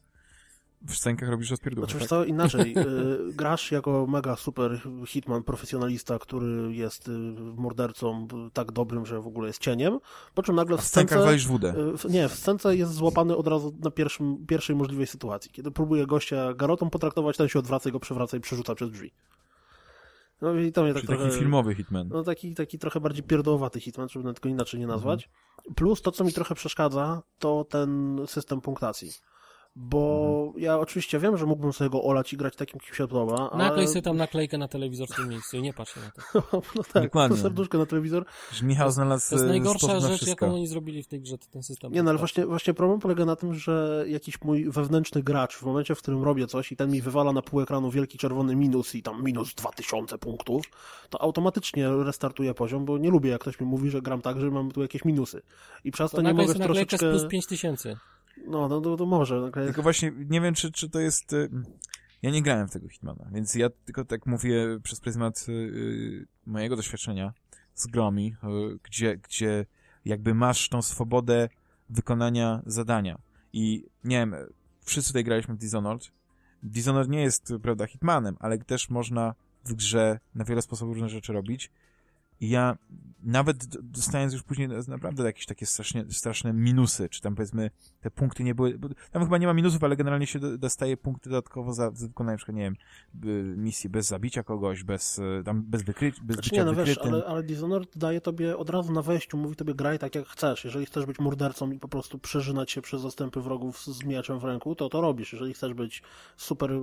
w scenkach robisz rozpierdółkę, Znaczy, tak? co, inaczej. Y, grasz jako mega super hitman, profesjonalista, który jest y, mordercą tak dobrym, że w ogóle jest cieniem, po czym nagle w w scenkach walisz wódę. y, Nie, w scence jest złapany od razu na pierwszym, pierwszej możliwej sytuacji. Kiedy próbuje gościa garotą potraktować, ten się odwraca i go przewraca i przerzuca przez drzwi. No i to mnie tak Czyli taki trochę... filmowy Hitman. No taki, taki trochę bardziej pierdołowaty hitman, żeby tego inaczej nie nazwać. Plus to, co mi trochę przeszkadza, to ten system punktacji. Bo ja oczywiście wiem, że mógłbym sobie go olać i grać takim, kim się podoba, ale... Naklej sobie tam naklejkę na telewizor w tym miejscu i nie patrz na to. no tak, Dokładnie. serduszko na telewizor. Że Michał znalazł To jest e, najgorsza rzecz, jaką oni zrobili w tej grze, to ten system. Nie, no ale właśnie, właśnie problem polega na tym, że jakiś mój wewnętrzny gracz w momencie, w którym robię coś i ten mi wywala na pół ekranu wielki czerwony minus i tam minus 2000 punktów, to automatycznie restartuję poziom, bo nie lubię, jak ktoś mi mówi, że gram tak, że mam tu jakieś minusy. I przez to, To nie mogę troszeczkę... plus 5000. No, no to, to może. naklejkę- Tylko właśnie nie wiem, czy, czy to jest... y, Ja nie grałem w tego Hitmana, więc ja tylko tak mówię przez pryzmat y, mojego doświadczenia z grami, y, gdzie, gdzie jakby masz tą swobodę wykonania zadania. I nie wiem, wszyscy tutaj graliśmy w Dishonored. Dishonored nie jest, prawda, Hitmanem, ale też można w grze na wiele sposobów różne rzeczy robić. I ja nawet dostając już później naprawdę jakieś takie strasznie, straszne minusy, czy tam powiedzmy te punkty nie były, tam chyba nie ma minusów, ale generalnie się do- dostaje punkty dodatkowo za, za wykonanie na przykład, nie wiem, misji bez zabicia kogoś, bez, y, tam, bez, wykry, bez Znaczy bycia nie, no wiesz, wykrytym. ale, ale Dishonored daje tobie od razu na wejściu, mówi tobie graj tak jak chcesz. Jeżeli chcesz być mordercą i po prostu przeżynać się przez zastępy wrogów z mieczem w ręku, to to robisz. Jeżeli chcesz być super y,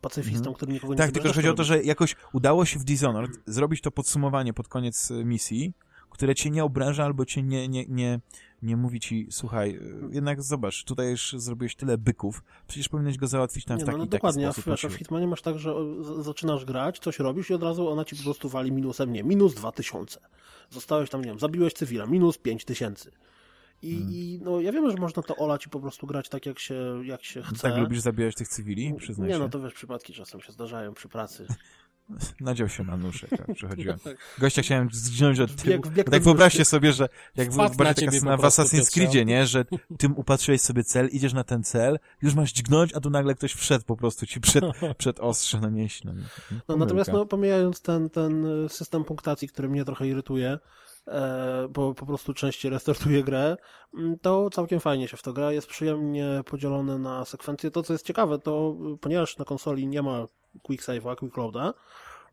pacyfistą, który nikogo nie Tak, tylko chodzi o to, że jakoś udało się w Dishonored zrobić to podsumowanie pod koniec y, misji, które cię nie obraża albo cię nie, nie, nie, nie mówi ci, słuchaj, jednak zobacz, tutaj już zrobiłeś tyle byków, przecież powinieneś go załatwić tam Nie, w no, taki, no taki dokładnie, w, sposób. a w Hitmanie masz tak, że zaczynasz grać, coś robisz i od razu ona ci po prostu wali minusem, nie, minus 2000. Zostałeś tam, nie wiem, zabiłeś cywila, minus 5000. I, Hmm. I no ja wiem, że można to olać i po prostu grać tak, jak się, jak się chce. Tak lubisz zabijać tych cywili? Przyznaj Nie się. no, to wiesz, przypadki czasem się zdarzają przy pracy. Nadział się manuszek, jak przychodziłem. Gościa chciałem zginąć od tyłu. Wbieg- wbieg tak na wyobraźcie nóżki. sobie, że jak na taka scena w Assassin's. Creedzie, nie? Że tym upatrzyłeś sobie cel, idziesz na ten cel, już masz dźgnąć, a tu nagle ktoś wszedł po prostu ci przed, przed ostrze na mięśnie. No, No, natomiast no, pomijając ten, ten y, system punktacji, który mnie trochę irytuje, e, bo po prostu częściej restartuje grę, mm, to całkiem fajnie się w to gra. Jest przyjemnie podzielone na sekwencje. To, co jest ciekawe, to y, ponieważ na konsoli nie ma quick save'a, quick loada,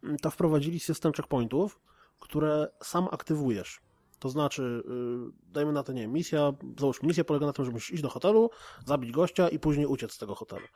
mm, to wprowadzili system checkpointów, które sam aktywujesz. To znaczy, y, dajmy na to, nie misja, załóżmy, misja polega na tym, że musisz iść do hotelu, zabić gościa i później uciec z tego hotelu.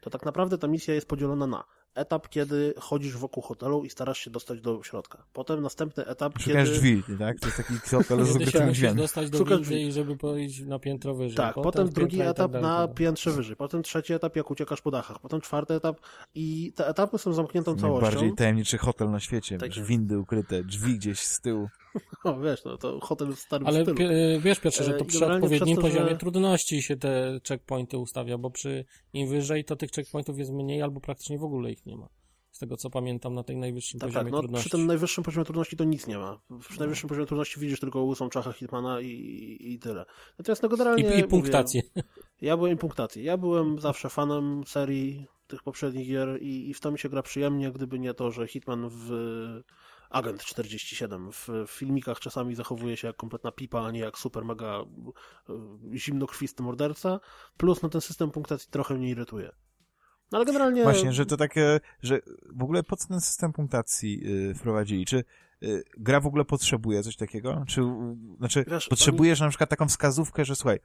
To tak naprawdę ta misja jest podzielona na etap, kiedy chodzisz wokół hotelu i starasz się dostać do środka. Potem następny etap, Szukasz kiedy... drzwi, tak? To jest taki hotel z ukrytymi musisz drzwiami. dostać do Szukasz windy i żeby pójść na piętro wyżej. Tak, potem drugi piętra i etap tak na dalej, tak. piętrze wyżej, potem trzeci etap, jak uciekasz po dachach, potem czwarty etap i te etapy są zamkniętą całością. Najbardziej tajemniczy hotel na świecie. Tak windy ukryte, drzwi gdzieś z tyłu. O, wiesz, no to hotel w starym Ale stylu. wiesz, Piotrze, że E, to przy odpowiednim to, poziomie że- trudności się te checkpointy ustawia, bo przy im wyżej to tych checkpointów jest mniej albo praktycznie w ogóle ich nie ma. Z tego co pamiętam na tej najwyższym Tak, poziomie tak, no trudności. przy tym najwyższym poziomie trudności to nic nie ma. Przy najwyższym poziomie trudności widzisz tylko łysą czachę Hitmana i, i, i tyle. Natomiast no generalnie... I, I mówię, punktację. Ja byłem punktację. Ja byłem zawsze fanem serii tych poprzednich gier i, i w to mi się gra przyjemnie, gdyby nie to, że Hitman w Agent 47 w, w filmikach czasami zachowuje się jak kompletna pipa, a nie jak super mega y, zimnokrwisty morderca. Plus no ten system punktacji trochę mnie irytuje. No ale generalnie... Właśnie, że to takie, że w ogóle po co ten system punktacji y, wprowadzili? Czy y, gra w ogóle potrzebuje coś takiego? Czy, y, znaczy, Wiesz, potrzebujesz na przykład taką wskazówkę, że słuchaj,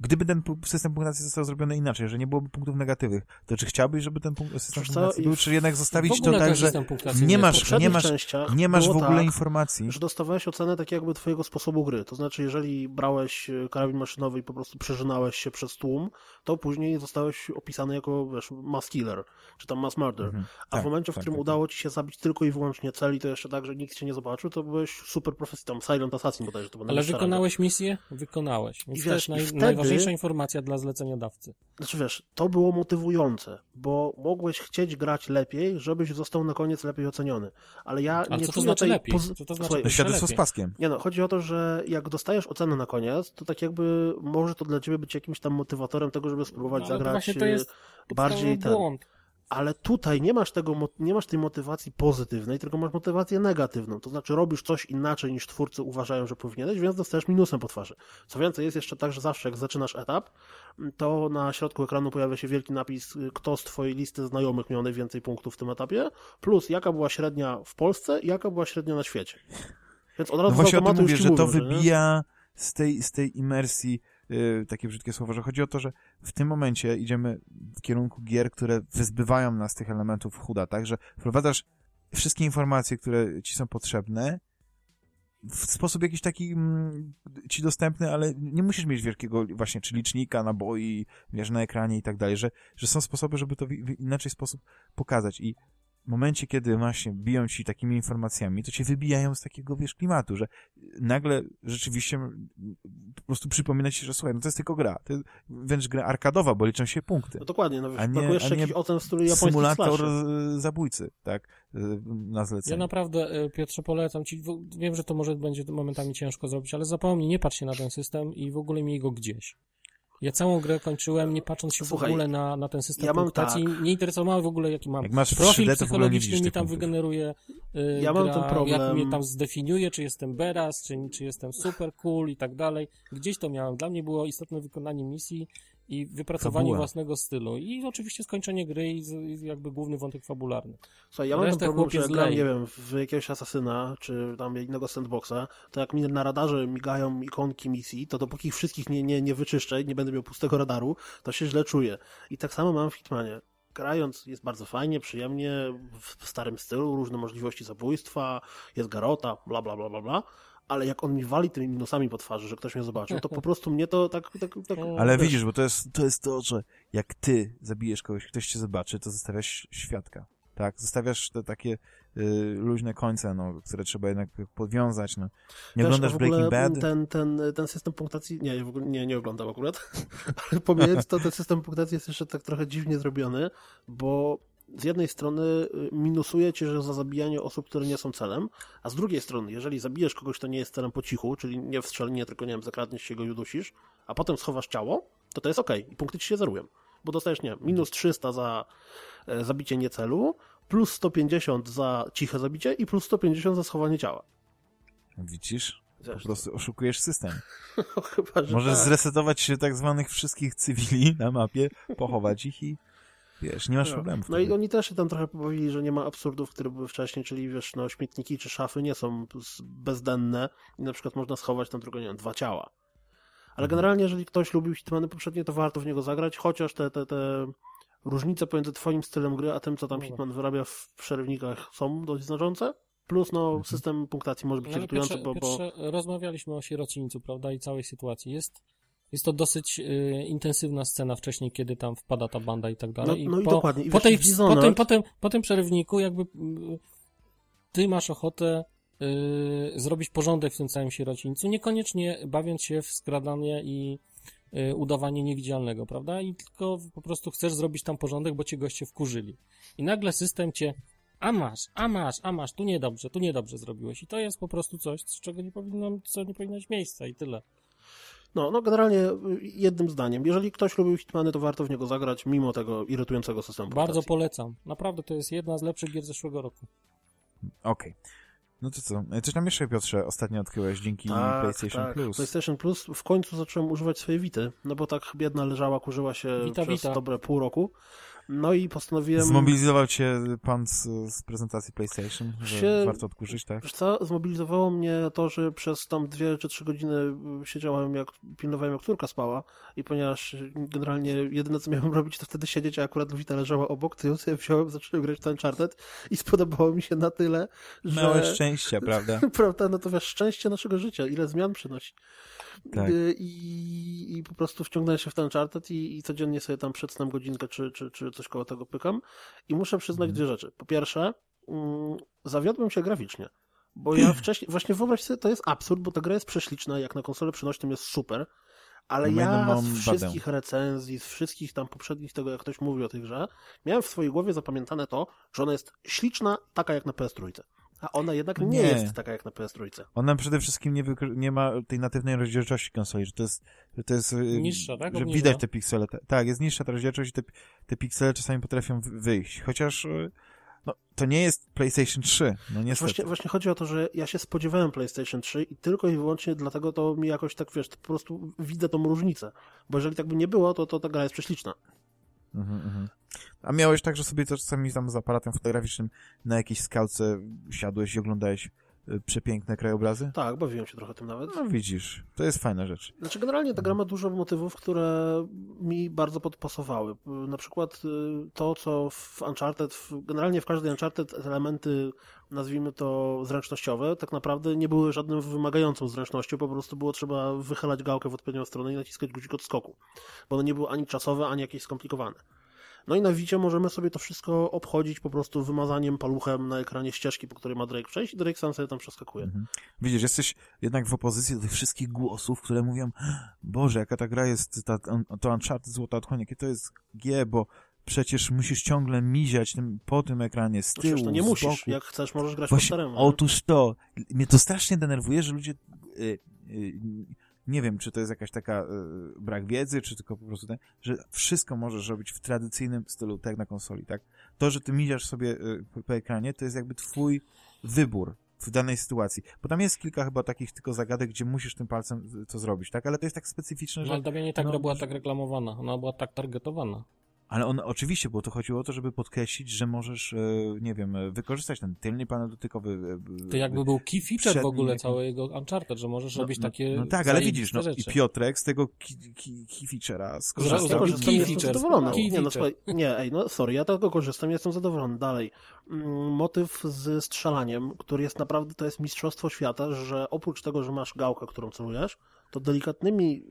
gdyby ten system punktacji został zrobiony inaczej, że nie byłoby punktów negatywnych, to czy chciałbyś, żeby ten system co, punktacji był, czy jednak zostawić to tak, że nie masz- nie masz- nie masz w ogóle tak, informacji? że dostawałeś ocenę tak jakby twojego sposobu gry. To znaczy, jeżeli brałeś e, karabin maszynowy i po prostu przeżynałeś się przez tłum, to później zostałeś opisany jako, wiesz, mass killer, czy tam mass murder. Mhm. A Tak, w momencie, w tak, którym tak, udało ci się zabić tylko i wyłącznie cel i to jeszcze tak, że nikt cię nie zobaczył, to byłeś super profesjonalny, tam Silent Assassin bodajże to Ale wykonałeś misję? Wykonałeś. Więc I wiesz, i naj, wtedy- najważniejsza informacja dla zleceniodawcy. Znaczy wiesz, to było motywujące, bo mogłeś chcieć grać lepiej, żebyś został na koniec lepiej oceniony. Ale ja Ale nie co to czuję znaczy tej lepiej? Co to znaczy Słuchaj, lepiej? Z paskiem. Nie no, chodzi o to, że jak dostajesz ocenę na koniec, to tak jakby może to dla ciebie być jakimś tam motywatorem tego, żeby spróbować No, ale to zagrać to jest e, bardziej ten. błąd. Ale tutaj nie masz tego, nie masz tej motywacji pozytywnej, tylko masz motywację negatywną. To znaczy robisz coś inaczej niż twórcy uważają, że powinieneś, więc dostajesz minusem po twarzy. Co więcej, jest jeszcze tak, że zawsze jak zaczynasz etap, to na środku ekranu pojawia się wielki napis, kto z twojej listy znajomych miał najwięcej punktów w tym etapie, plus jaka była średnia w Polsce i jaka była średnia na świecie. Więc od razu No właśnie o tym mówię, że to mówią, nie? wybija z tej, z tej imersji yy, takie brzydkie słowo, że chodzi o to, że w tym momencie idziemy w kierunku gier, które wyzbywają nas tych elementów chuda, tak? Że wprowadzasz wszystkie informacje, które ci są potrzebne w sposób jakiś taki mm, ci dostępny, ale nie musisz mieć wielkiego właśnie, czy licznika, naboi, wiesz, na ekranie i tak dalej, że, że są sposoby, żeby to w, w inaczej sposób pokazać i w momencie, kiedy właśnie biją ci takimi informacjami, to cię wybijają z takiego, wiesz, klimatu, że nagle rzeczywiście po prostu przypomina ci, że słuchaj, no to jest tylko gra. To jest wręcz gra arkadowa, bo liczą się punkty. No dokładnie, no wiesz, A nie- brakuje jeszcze a nie w stylu japońskich Symulator zabójcy, tak? y, Na zlecenie. Ja naprawdę, y, Piotrze, polecam ci, wiem, że to może będzie momentami ciężko zrobić, ale zapomnij, nie patrz się na ten system i w ogóle miej go gdzieś. Ja całą grę kończyłem, nie patrząc się Słuchaj, w ogóle na, na ten system ja mam punktacji. tak. Nie interesowało w ogóle, jaki mam Jak masz profil 3D, to w ogóle nie psychologiczny, mi tam punktów. wygeneruje y, Ja mam gra, ten problem- jak mnie tam zdefiniuje, czy jestem beras, czy, czy jestem super cool i tak dalej. Gdzieś to miałem. Dla mnie było istotne wykonanie misji i wypracowanie Fabuła. własnego stylu. I oczywiście skończenie gry i, i jakby główny wątek fabularny. Słuchaj, ja mam ten problem, że gram, nie wiem, w jakiegoś asasyna, czy tam innego sandboxa, to jak mi na radarze migają ikonki misji, to dopóki ich wszystkich nie, nie, nie wyczyszczę nie będę miał pustego radaru, to się źle czuję. I tak samo mam w Hitmanie. Grając jest bardzo fajnie, przyjemnie, w starym stylu, różne możliwości zabójstwa, jest garota, bla, bla, bla, bla, bla. Ale jak on mi wali tymi minusami po twarzy, że ktoś mnie zobaczył, to po prostu mnie to tak... tak, tak Ale wiesz, widzisz, bo to jest, to jest to, że jak ty zabijesz kogoś, ktoś cię zobaczy, to zostawiasz świadka. Tak? Zostawiasz te takie y, luźne końce, no, które trzeba jednak podwiązać. No. Nie Wiesz, oglądasz a w ogóle Breaking Bad? Ten, ten, ten system punktacji, nie, w ogóle nie, nie oglądam akurat, ale pomijając to, ten system punktacji jest jeszcze tak trochę dziwnie zrobiony, bo z jednej strony y, minusuje cię, że za zabijanie osób, które nie są celem, a z drugiej strony, jeżeli zabijesz kogoś, kto nie jest celem po cichu, czyli nie w strzelnie, tylko nie wiem, zakradniesz się go i udusisz, a potem schowasz ciało, to to jest okej i punkty ci się zerują. Bo dostajesz, nie minus 300 za e, zabicie niecelu, plus 150 za ciche zabicie i plus 150 za schowanie ciała. Widzisz? Po Wiesz, prostu oszukujesz system. to chyba, że Możesz tak. zresetować się tak zwanych wszystkich cywili na mapie, pochować ich i wiesz, nie masz No. problemów. No i oni też się tam trochę pobawili, że nie ma absurdów, które były wcześniej, czyli wiesz, no śmietniki czy szafy nie są bezdenne i na przykład można schować tam tylko, nie wiem, dwa ciała. Ale Mhm. generalnie, jeżeli ktoś lubił Hitmany poprzednie, to warto w niego zagrać, chociaż te, te, te różnice pomiędzy twoim stylem gry, a tym, co tam No. Hitman wyrabia w przerywnikach są dość znaczące. Plus, no, Mhm. system punktacji może być No, irytujący, bo, bo rozmawialiśmy o sierocińcu, prawda, i całej sytuacji. Jest, jest to dosyć y, intensywna scena wcześniej, kiedy tam wpada ta banda i tak dalej. No- I no i po, dokładnie. I po, tej, po, tym, po, tym, po tym przerywniku jakby y, ty masz ochotę y, zrobić porządek w tym całym sierocińcu, niekoniecznie bawiąc się w skradanie i y, udawanie niewidzialnego, prawda? I tylko po prostu chcesz zrobić tam porządek, bo cię goście wkurzyli. I nagle system cię a masz, a masz, a masz, tu niedobrze, tu niedobrze zrobiłeś. I to jest po prostu coś, z czego nie powinno, co nie powinno mieć miejsca i tyle. No, no generalnie y, jednym zdaniem. Jeżeli ktoś lubił Hitmany, to warto w niego zagrać, mimo tego irytującego systemu. Bardzo punktacji. polecam. Naprawdę to jest jedna z lepszych gier zeszłego roku. Okej. No to co? Coś tam jeszcze, Piotrze, ostatnio odkryłeś dzięki Tak, PlayStation tak. Plus. PlayStation Plus w końcu zacząłem używać swojej Wity, no bo tak biedna leżała, kurzyła się Vita, przez Vita. dobre pół roku. No i postanowiłem... Zmobilizował cię pan z, z prezentacji PlayStation, że Się- warto odkurzyć, tak? Wiesz co, zmobilizowało mnie to, że przez tam dwie czy trzy godziny y, siedziałem, jak pilnowałem, jak córka spała i ponieważ generalnie jedyne, co miałem robić, to wtedy siedzieć, a akurat Vita leżała obok, to ją sobie wziąłem, zacząłem grać w ten Uncharted i spodobało mi się na tyle, że... Małe szczęścia, prawda? Prawda, no to wiesz, szczęście naszego życia, ile zmian przynosi. Tak. Y, I, I po prostu wciągnąłem się w ten Uncharted i, i codziennie sobie tam przed snem godzinkę czy, czy, czy coś koło tego pykam. I muszę przyznać Mhm. dwie rzeczy. Po pierwsze, mm, zawiodłem się graficznie. Bo ja wcześniej, właśnie wyobraź sobie, to jest absurd, bo ta gra jest prześliczna, jak na konsolę przenośną jest super, ale ja z wszystkich recenzji, z wszystkich tam poprzednich tego, jak ktoś mówi o tej grze, miałem w swojej głowie zapamiętane to, że ona jest śliczna, taka jak na PS3. A ona jednak nie, Nie. jest taka jak na PS3. Ona przede wszystkim nie, nie ma tej natywnej rozdzielczości konsoli, że to jest, że to jest, y, Niższa, tak? że widać te piksele. Ta- Tak, jest niższa ta rozdzielczość i te, te piksele czasami potrafią wy- wyjść, chociaż y, no, to nie jest PlayStation 3, no niestety. Właśnie, właśnie chodzi o to, że ja się spodziewałem PlayStation 3 i tylko i wyłącznie dlatego to mi jakoś tak, wiesz, po prostu widzę tą różnicę. Bo jeżeli tak by nie było, to, to ta gra jest prześliczna. Mhm, mhm. A miałeś tak, że sobie czasami tam z aparatem fotograficznym na jakiejś skałce siadłeś i oglądałeś y, przepiękne krajobrazy? Tak, bawiłem się trochę tym nawet. No widzisz, to jest fajna rzecz. Znaczy generalnie ta gra ma dużo motywów, które mi bardzo podpasowały. Na przykład y, to, co w Uncharted, generalnie w każdej Uncharted elementy, nazwijmy to zręcznościowe, tak naprawdę nie były żadnym wymagającą zręcznością, po prostu było trzeba wychylać gałkę w odpowiednią stronę i naciskać guzik od skoku. Bo one nie były ani czasowe, ani jakieś skomplikowane. No i na Wicie możemy sobie to wszystko obchodzić po prostu wymazaniem paluchem na ekranie ścieżki, po której ma Drake przejść i Drake sam sobie tam przeskakuje. Mhm. Widzisz, jesteś jednak w opozycji do tych wszystkich głosów, które mówią, Boże, jaka ta gra jest, ta, to Uncharted Złota Otchłań, jakie to jest G, bo przecież musisz ciągle miziać tym, po tym ekranie, z tyłu, to nie z musisz. boku. Jak chcesz, możesz grać Właśnie, pod staremu. otóż to. Mnie to strasznie denerwuje, że ludzie y, y, nie wiem, czy to jest jakaś taka y, brak wiedzy, czy tylko po prostu ten, że wszystko możesz robić w tradycyjnym stylu, tak na konsoli, tak? To, że ty mijasz sobie y, po, po ekranie, to jest jakby twój wybór w danej sytuacji. Bo tam jest kilka chyba takich tylko zagadek, gdzie musisz tym palcem to zrobić, tak? Ale to jest tak specyficzne, No, że... ale Damianie, ta no, gra była tak reklamowana, ona była tak targetowana. Ale on oczywiście, bo to chodziło o to, żeby podkreślić, że możesz, e, nie wiem, e, wykorzystać ten tylny panel dotykowy. e, To jakby był key feature w Przedni ogóle jakiś- całego Uncharted, że możesz no, robić no, takie No tak, ale widzisz, no, i rzeczy. Piotrek z tego key, key, key feature'a Z skorzystał. tego zrobił korzystam, key jestem feature. zadowolony. Key Nie, no, słuchaj, nie, ej, no sorry, ja tego korzystam, jestem zadowolony. Dalej. Mm, Motyw ze strzelaniem, który jest naprawdę, to jest mistrzostwo świata, że oprócz tego, że masz gałkę, którą celujesz, to delikatnymi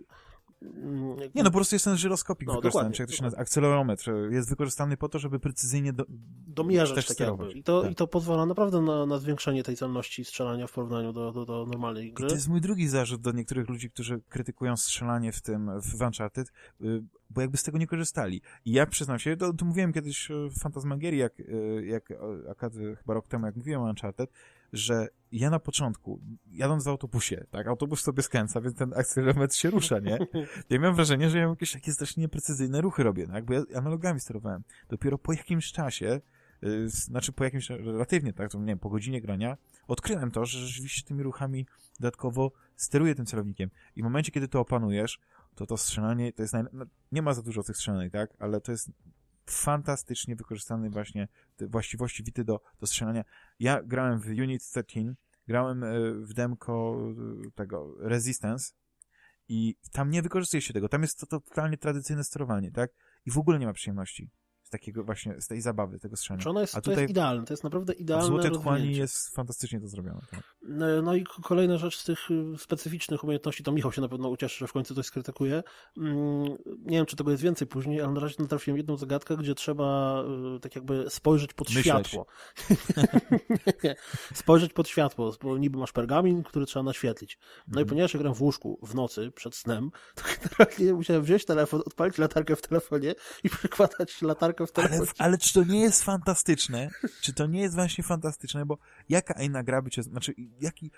Nie, no po prostu jest ten żyroskopik No, wykorzystany, czy jak to się nazywa, akcelerometr. Jest wykorzystany po to, żeby precyzyjnie do, domierzasz też tak sterować. I to, Tak. I to pozwala naprawdę na, na zwiększenie tej celności strzelania w porównaniu do, do, do normalnej I gry. to jest mój drugi zarzut do niektórych ludzi, którzy krytykują strzelanie w tym, w Uncharted, y, bo jakby z tego nie korzystali. I ja przyznam się, to, to mówiłem kiedyś e, w Fantasmagierii, jak, e, jak akad, chyba rok temu, jak mówiłem o Uncharted, że ja na początku, jadąc w autobusie, tak, autobus sobie skręca, więc ten akcelerometr się rusza, nie? Ja miałem wrażenie, że ja jakieś takie strasznie nieprecyzyjne ruchy robię, tak, bo ja analogami sterowałem. Dopiero po jakimś czasie, y, znaczy po jakimś, relatywnie, tak, to nie wiem, po godzinie grania, odkryłem to, że rzeczywiście tymi ruchami dodatkowo steruję tym celownikiem. I w momencie, kiedy to opanujesz, to to strzelanie, to jest naj... no, nie ma za dużo tych strzelanek, tak, ale to jest fantastycznie wykorzystane właśnie te właściwości wity do, do strzelania. Ja grałem w Unit 13, grałem e, w demko e, tego Resistance i tam nie wykorzystuje się tego. Tam jest to totalnie tradycyjne sterowanie, tak? I w ogóle nie ma przyjemności z takiego właśnie, z tej zabawy, tego strzelania. Czy ono jest, A to tutaj jest idealne, to jest naprawdę idealne Złotej Otchłani jest fantastycznie to zrobione. Tak. No, no i kolejna rzecz z tych y, specyficznych umiejętności, to Michał się na pewno ucieszy, że w końcu coś skrytykuje. Mm, Nie wiem, czy tego jest więcej później, ale na razie natrafiłem jedną zagadkę, gdzie trzeba y, tak jakby spojrzeć pod Myśleć. światło. Spojrzeć pod światło, bo niby masz pergamin, który trzeba naświetlić. No i Mhm. ponieważ ja gram w łóżku w nocy, przed snem, to generalnie musiałem wziąć telefon, odpalić latarkę w telefonie i przykładać latarkę w Ale, ale czy to nie jest fantastyczne? Czy to nie jest właśnie fantastyczne? Bo jaka inna gra by cię... Znaczy, jaki...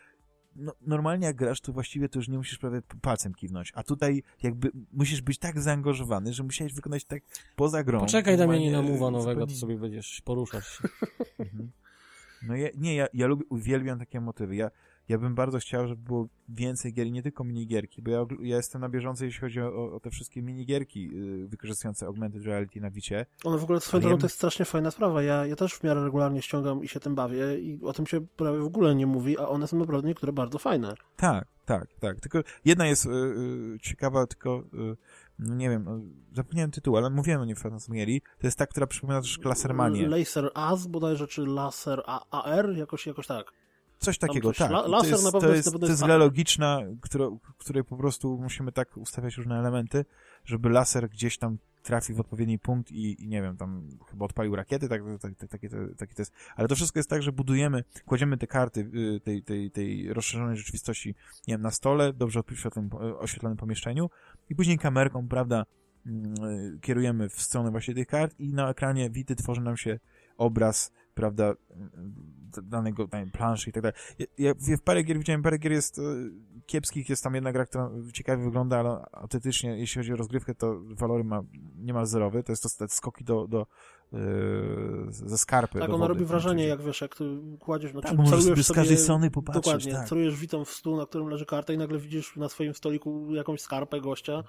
No, normalnie jak grasz, to właściwie to już nie musisz prawie palcem kiwnąć. A tutaj jakby musisz być tak zaangażowany, że musiałeś wykonać tak poza grą. Poczekaj Damianie na Normalnie, mowa e, nowego, to sobie będziesz poruszać się. Mhm. No ja, nie, ja, ja lubię, uwielbiam takie motywy. Ja, ja bym bardzo chciał, żeby było więcej gier, i nie tylko minigierki, bo ja, ja jestem na bieżąco, jeśli chodzi o, o te wszystkie minigierki y, wykorzystujące augmented reality na Wicie. One w ogóle swoją drogą to jest strasznie fajna sprawa. Ja, ja też w miarę regularnie ściągam i się tym bawię i o tym się prawie w ogóle nie mówi, a one są naprawdę niektóre bardzo fajne. Tak, tak, tak. Tylko jedna jest y, y, ciekawa, tylko y, no nie wiem, no, zapomniałem tytuł, ale mówiłem o niej w Fantasmagierii. To jest ta, która przypomina troszkę Lasermanię. Laser Az bodajże, czy Laser AR, jakoś, jakoś tak. Coś takiego, coś. tak. La- laser to jest, na pewno to jest- to jest gra logiczna, której po prostu musimy tak ustawiać różne elementy, żeby laser gdzieś tam trafił w odpowiedni punkt i, i nie wiem, tam chyba odpalił rakiety, tak, tak, tak, takie, takie to jest. Ale to wszystko jest tak, że budujemy, kładziemy te karty y, tej, tej, tej rozszerzonej rzeczywistości, nie wiem, na stole, dobrze oświetlonym, oświetlonym pomieszczeniu i później kamerką, prawda, mm, y, kierujemy w stronę właśnie tych kart i na ekranie Wity tworzy nam się obraz, prawda, danego danej planszy i tak dalej. Ja, ja w parę gier widziałem, parę gier jest e, kiepskich, jest tam jedna gra, która ciekawie wygląda, ale autentycznie, jeśli chodzi o rozgrywkę, to walory ma niemal zerowy, to jest to te skoki do, do e, ze skarpy. Tak, ona robi wrażenie, Czyli- jak wiesz, jak kładziesz, no, Tak, możesz sobie z każdej strony popatrzeć, Dokładnie, tak. celujesz witą w stół, na którym leży karta i nagle widzisz na swoim stoliku jakąś skarpę gościa.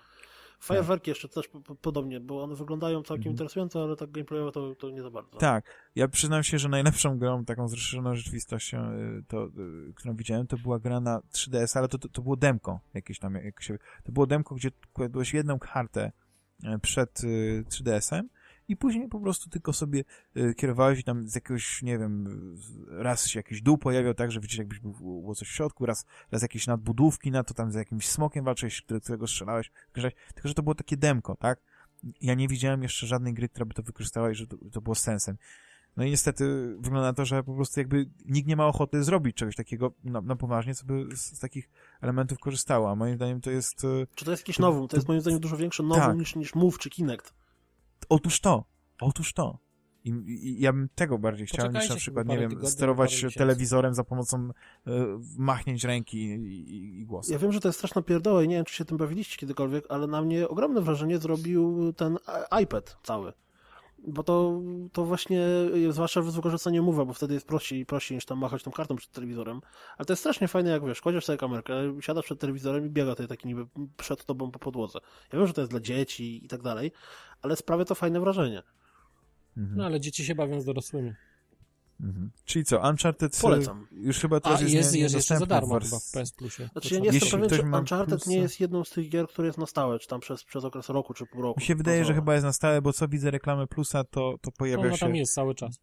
Fajerwerki jeszcze też po, po, podobnie, bo one wyglądają całkiem Mhm. interesująco, ale tak gameplayowo to, to nie za bardzo. Tak, ja przyznam się, że najlepszą grą taką z rozszerzoną rzeczywistością, y, to, y, którą widziałem, to była gra na 3DS, ale to, to, to było demko jakieś tam, jak się, to było demko, gdzie kładłeś jedną kartę y, przed y, 3DS-em i później po prostu tylko sobie y, kierowałeś tam z jakiegoś, nie wiem, y, raz się jakiś dół pojawiał, tak, że widzisz jakbyś był, było coś w środku, raz, raz jakieś nadbudówki na to, tam z jakimś smokiem walczyłeś, którego strzelałeś, tylko, że to było takie demko, tak? Ja nie widziałem jeszcze żadnej gry, która by to wykorzystała i że to, to było sensem. No i niestety wygląda na to, że po prostu jakby nikt nie ma ochoty zrobić czegoś takiego na, na poważnie, co by z, z takich elementów korzystało, a moim zdaniem to jest... e, Czy to jest jakiś To- nowum? To to- jest moim zdaniem dużo większe nowum Tak. niż, niż Move czy Kinect. Otóż to, otóż to. I, i ja bym tego bardziej chciał, niż na przykład, nie wiem, tygodni, sterować telewizorem za pomocą y, machnięć ręki i, i, i głosu. Ja wiem, że to jest straszna pierdoła i nie wiem, czy się tym bawiliście kiedykolwiek, ale na mnie ogromne wrażenie zrobił ten iPad cały. Bo to, to właśnie, zwłaszcza z wykorzystaniem mowa, bo wtedy jest prościej, prościej niż tam machać tą kartą przed telewizorem. Ale to jest strasznie fajne, jak wiesz, kładziesz sobie kamerkę, siadasz przed telewizorem i biega tutaj taki niby przed tobą po podłodze. Ja wiem, że to jest dla dzieci i tak dalej, ale sprawia to fajne wrażenie. Mhm. No ale dzieci się bawią z dorosłymi. Mhm. Czyli co, Uncharted y, Polecam. już chyba A teraz jest, jest, nie, jest jeszcze za darmo wers- chyba w PS Plusie. Znaczy ja nie jestem pewien, czy Uncharted plusa- nie jest jedną z tych gier, które jest na stałe, czy tam przez, przez okres roku, czy pół roku. Mi się wydaje, że konsola. chyba jest na stałe, bo co widzę reklamę Plusa, to, to pojawia Ona się... tam jest cały czas.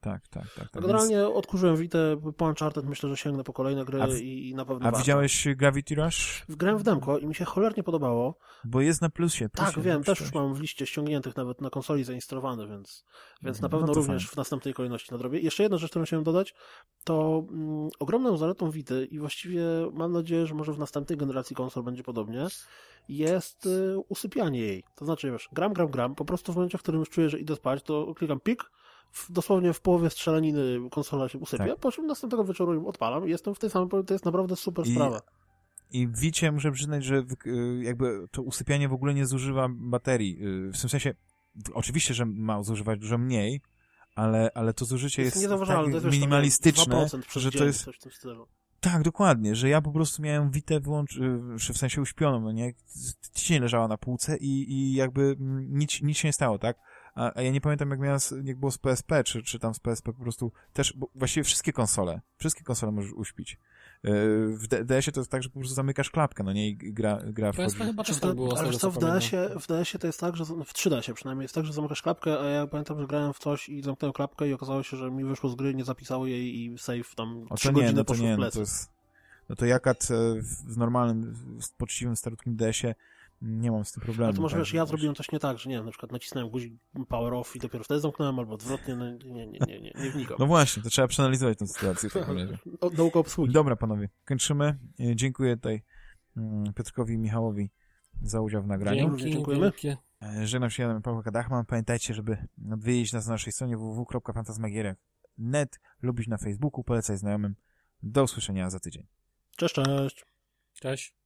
Tak, tak, tak. tak. Tak, Generalnie odkurzyłem Witę po Uncharted, myślę, że sięgnę po kolejne gry w- i, i na pewno A warto. widziałeś Gravity Rush? Wgrałem w demko i mi się cholernie podobało. Bo jest na plusie. plusie Tak, wiem, też coś. już mam w liście ściągniętych nawet na konsoli zainstalowane, więc, więc na Mhm, pewno no również fajnie. w następnej kolejności nadrobię. Jeszcze jedna rzecz, którą chciałem dodać, to mm, ogromną zaletą Wity i właściwie mam nadzieję, że może w następnej generacji konsol będzie podobnie, jest y, usypianie jej. To znaczy, wiesz, gram, gram, gram, po prostu w momencie, w którym już czuję, że idę spać, to klikam pik, w, dosłownie w połowie strzelaniny konsola się usypia, Tak. po czym następnego wieczoru ją odpalam i jestem w tej samej, to jest naprawdę super I- sprawa. I w Wicie muszę przyznać, że y, jakby to usypianie w ogóle nie zużywa baterii. Y, W tym sensie, oczywiście, że ma zużywać dużo mniej, ale, ale to zużycie jest, niezauważalne, tak to jest minimalistyczne, 2% przez że to jest. Tak, dokładnie, że ja po prostu miałem Witę wyłącz... y, w sensie uśpioną, no nie? Tydzień leżała na półce i, i jakby mm, nic, nic się nie stało, tak? A, a ja nie pamiętam, jak miałem, z- jak było z PSP, czy, czy tam z PSP po prostu też, bo właściwie wszystkie konsole, wszystkie konsole możesz uśpić. Y, W DS-ie to jest tak, że po prostu zamykasz klapkę, no nie? I gra, gra wchodzi. PSP chyba też tak było. ale co, w. DS-ie, w DS-ie to jest tak, że w 3DS-ie przynajmniej jest tak, że zamykasz klapkę, a ja pamiętam, że grałem w coś i zamknąłem klapkę i okazało się, że mi wyszło z gry, nie zapisało jej i save tam O 3 to nie, godziny no to poszło nie, w no to jest... No to jakat e, w w normalnym, w poczciwym, starutkim DS-ie nie mam z tym problemu. Ale to może tak, wiesz, że ja zrobiłem coś nie tak, że nie wiem, na przykład nacisnąłem guzik power off i dopiero wtedy zamknąłem, albo odwrotnie, no nie, nie, nie, nie, nie wnikam. No właśnie, to trzeba przeanalizować tę sytuację w takim razie. O, Nauka obsługi. Dobra, panowie, kończymy. E, Dziękuję tutaj mm, Piotrkowi i Michałowi za udział w nagraniu. Dzięki. Dziękujemy. E, Żegnam się, Adam Paweł Kadachman. Pamiętajcie, żeby odwiedzić nas na naszej stronie www.fantasmagieria.net, lubić na Facebooku, polecać znajomym. Do usłyszenia za tydzień. Cześć, cześć. Cześć.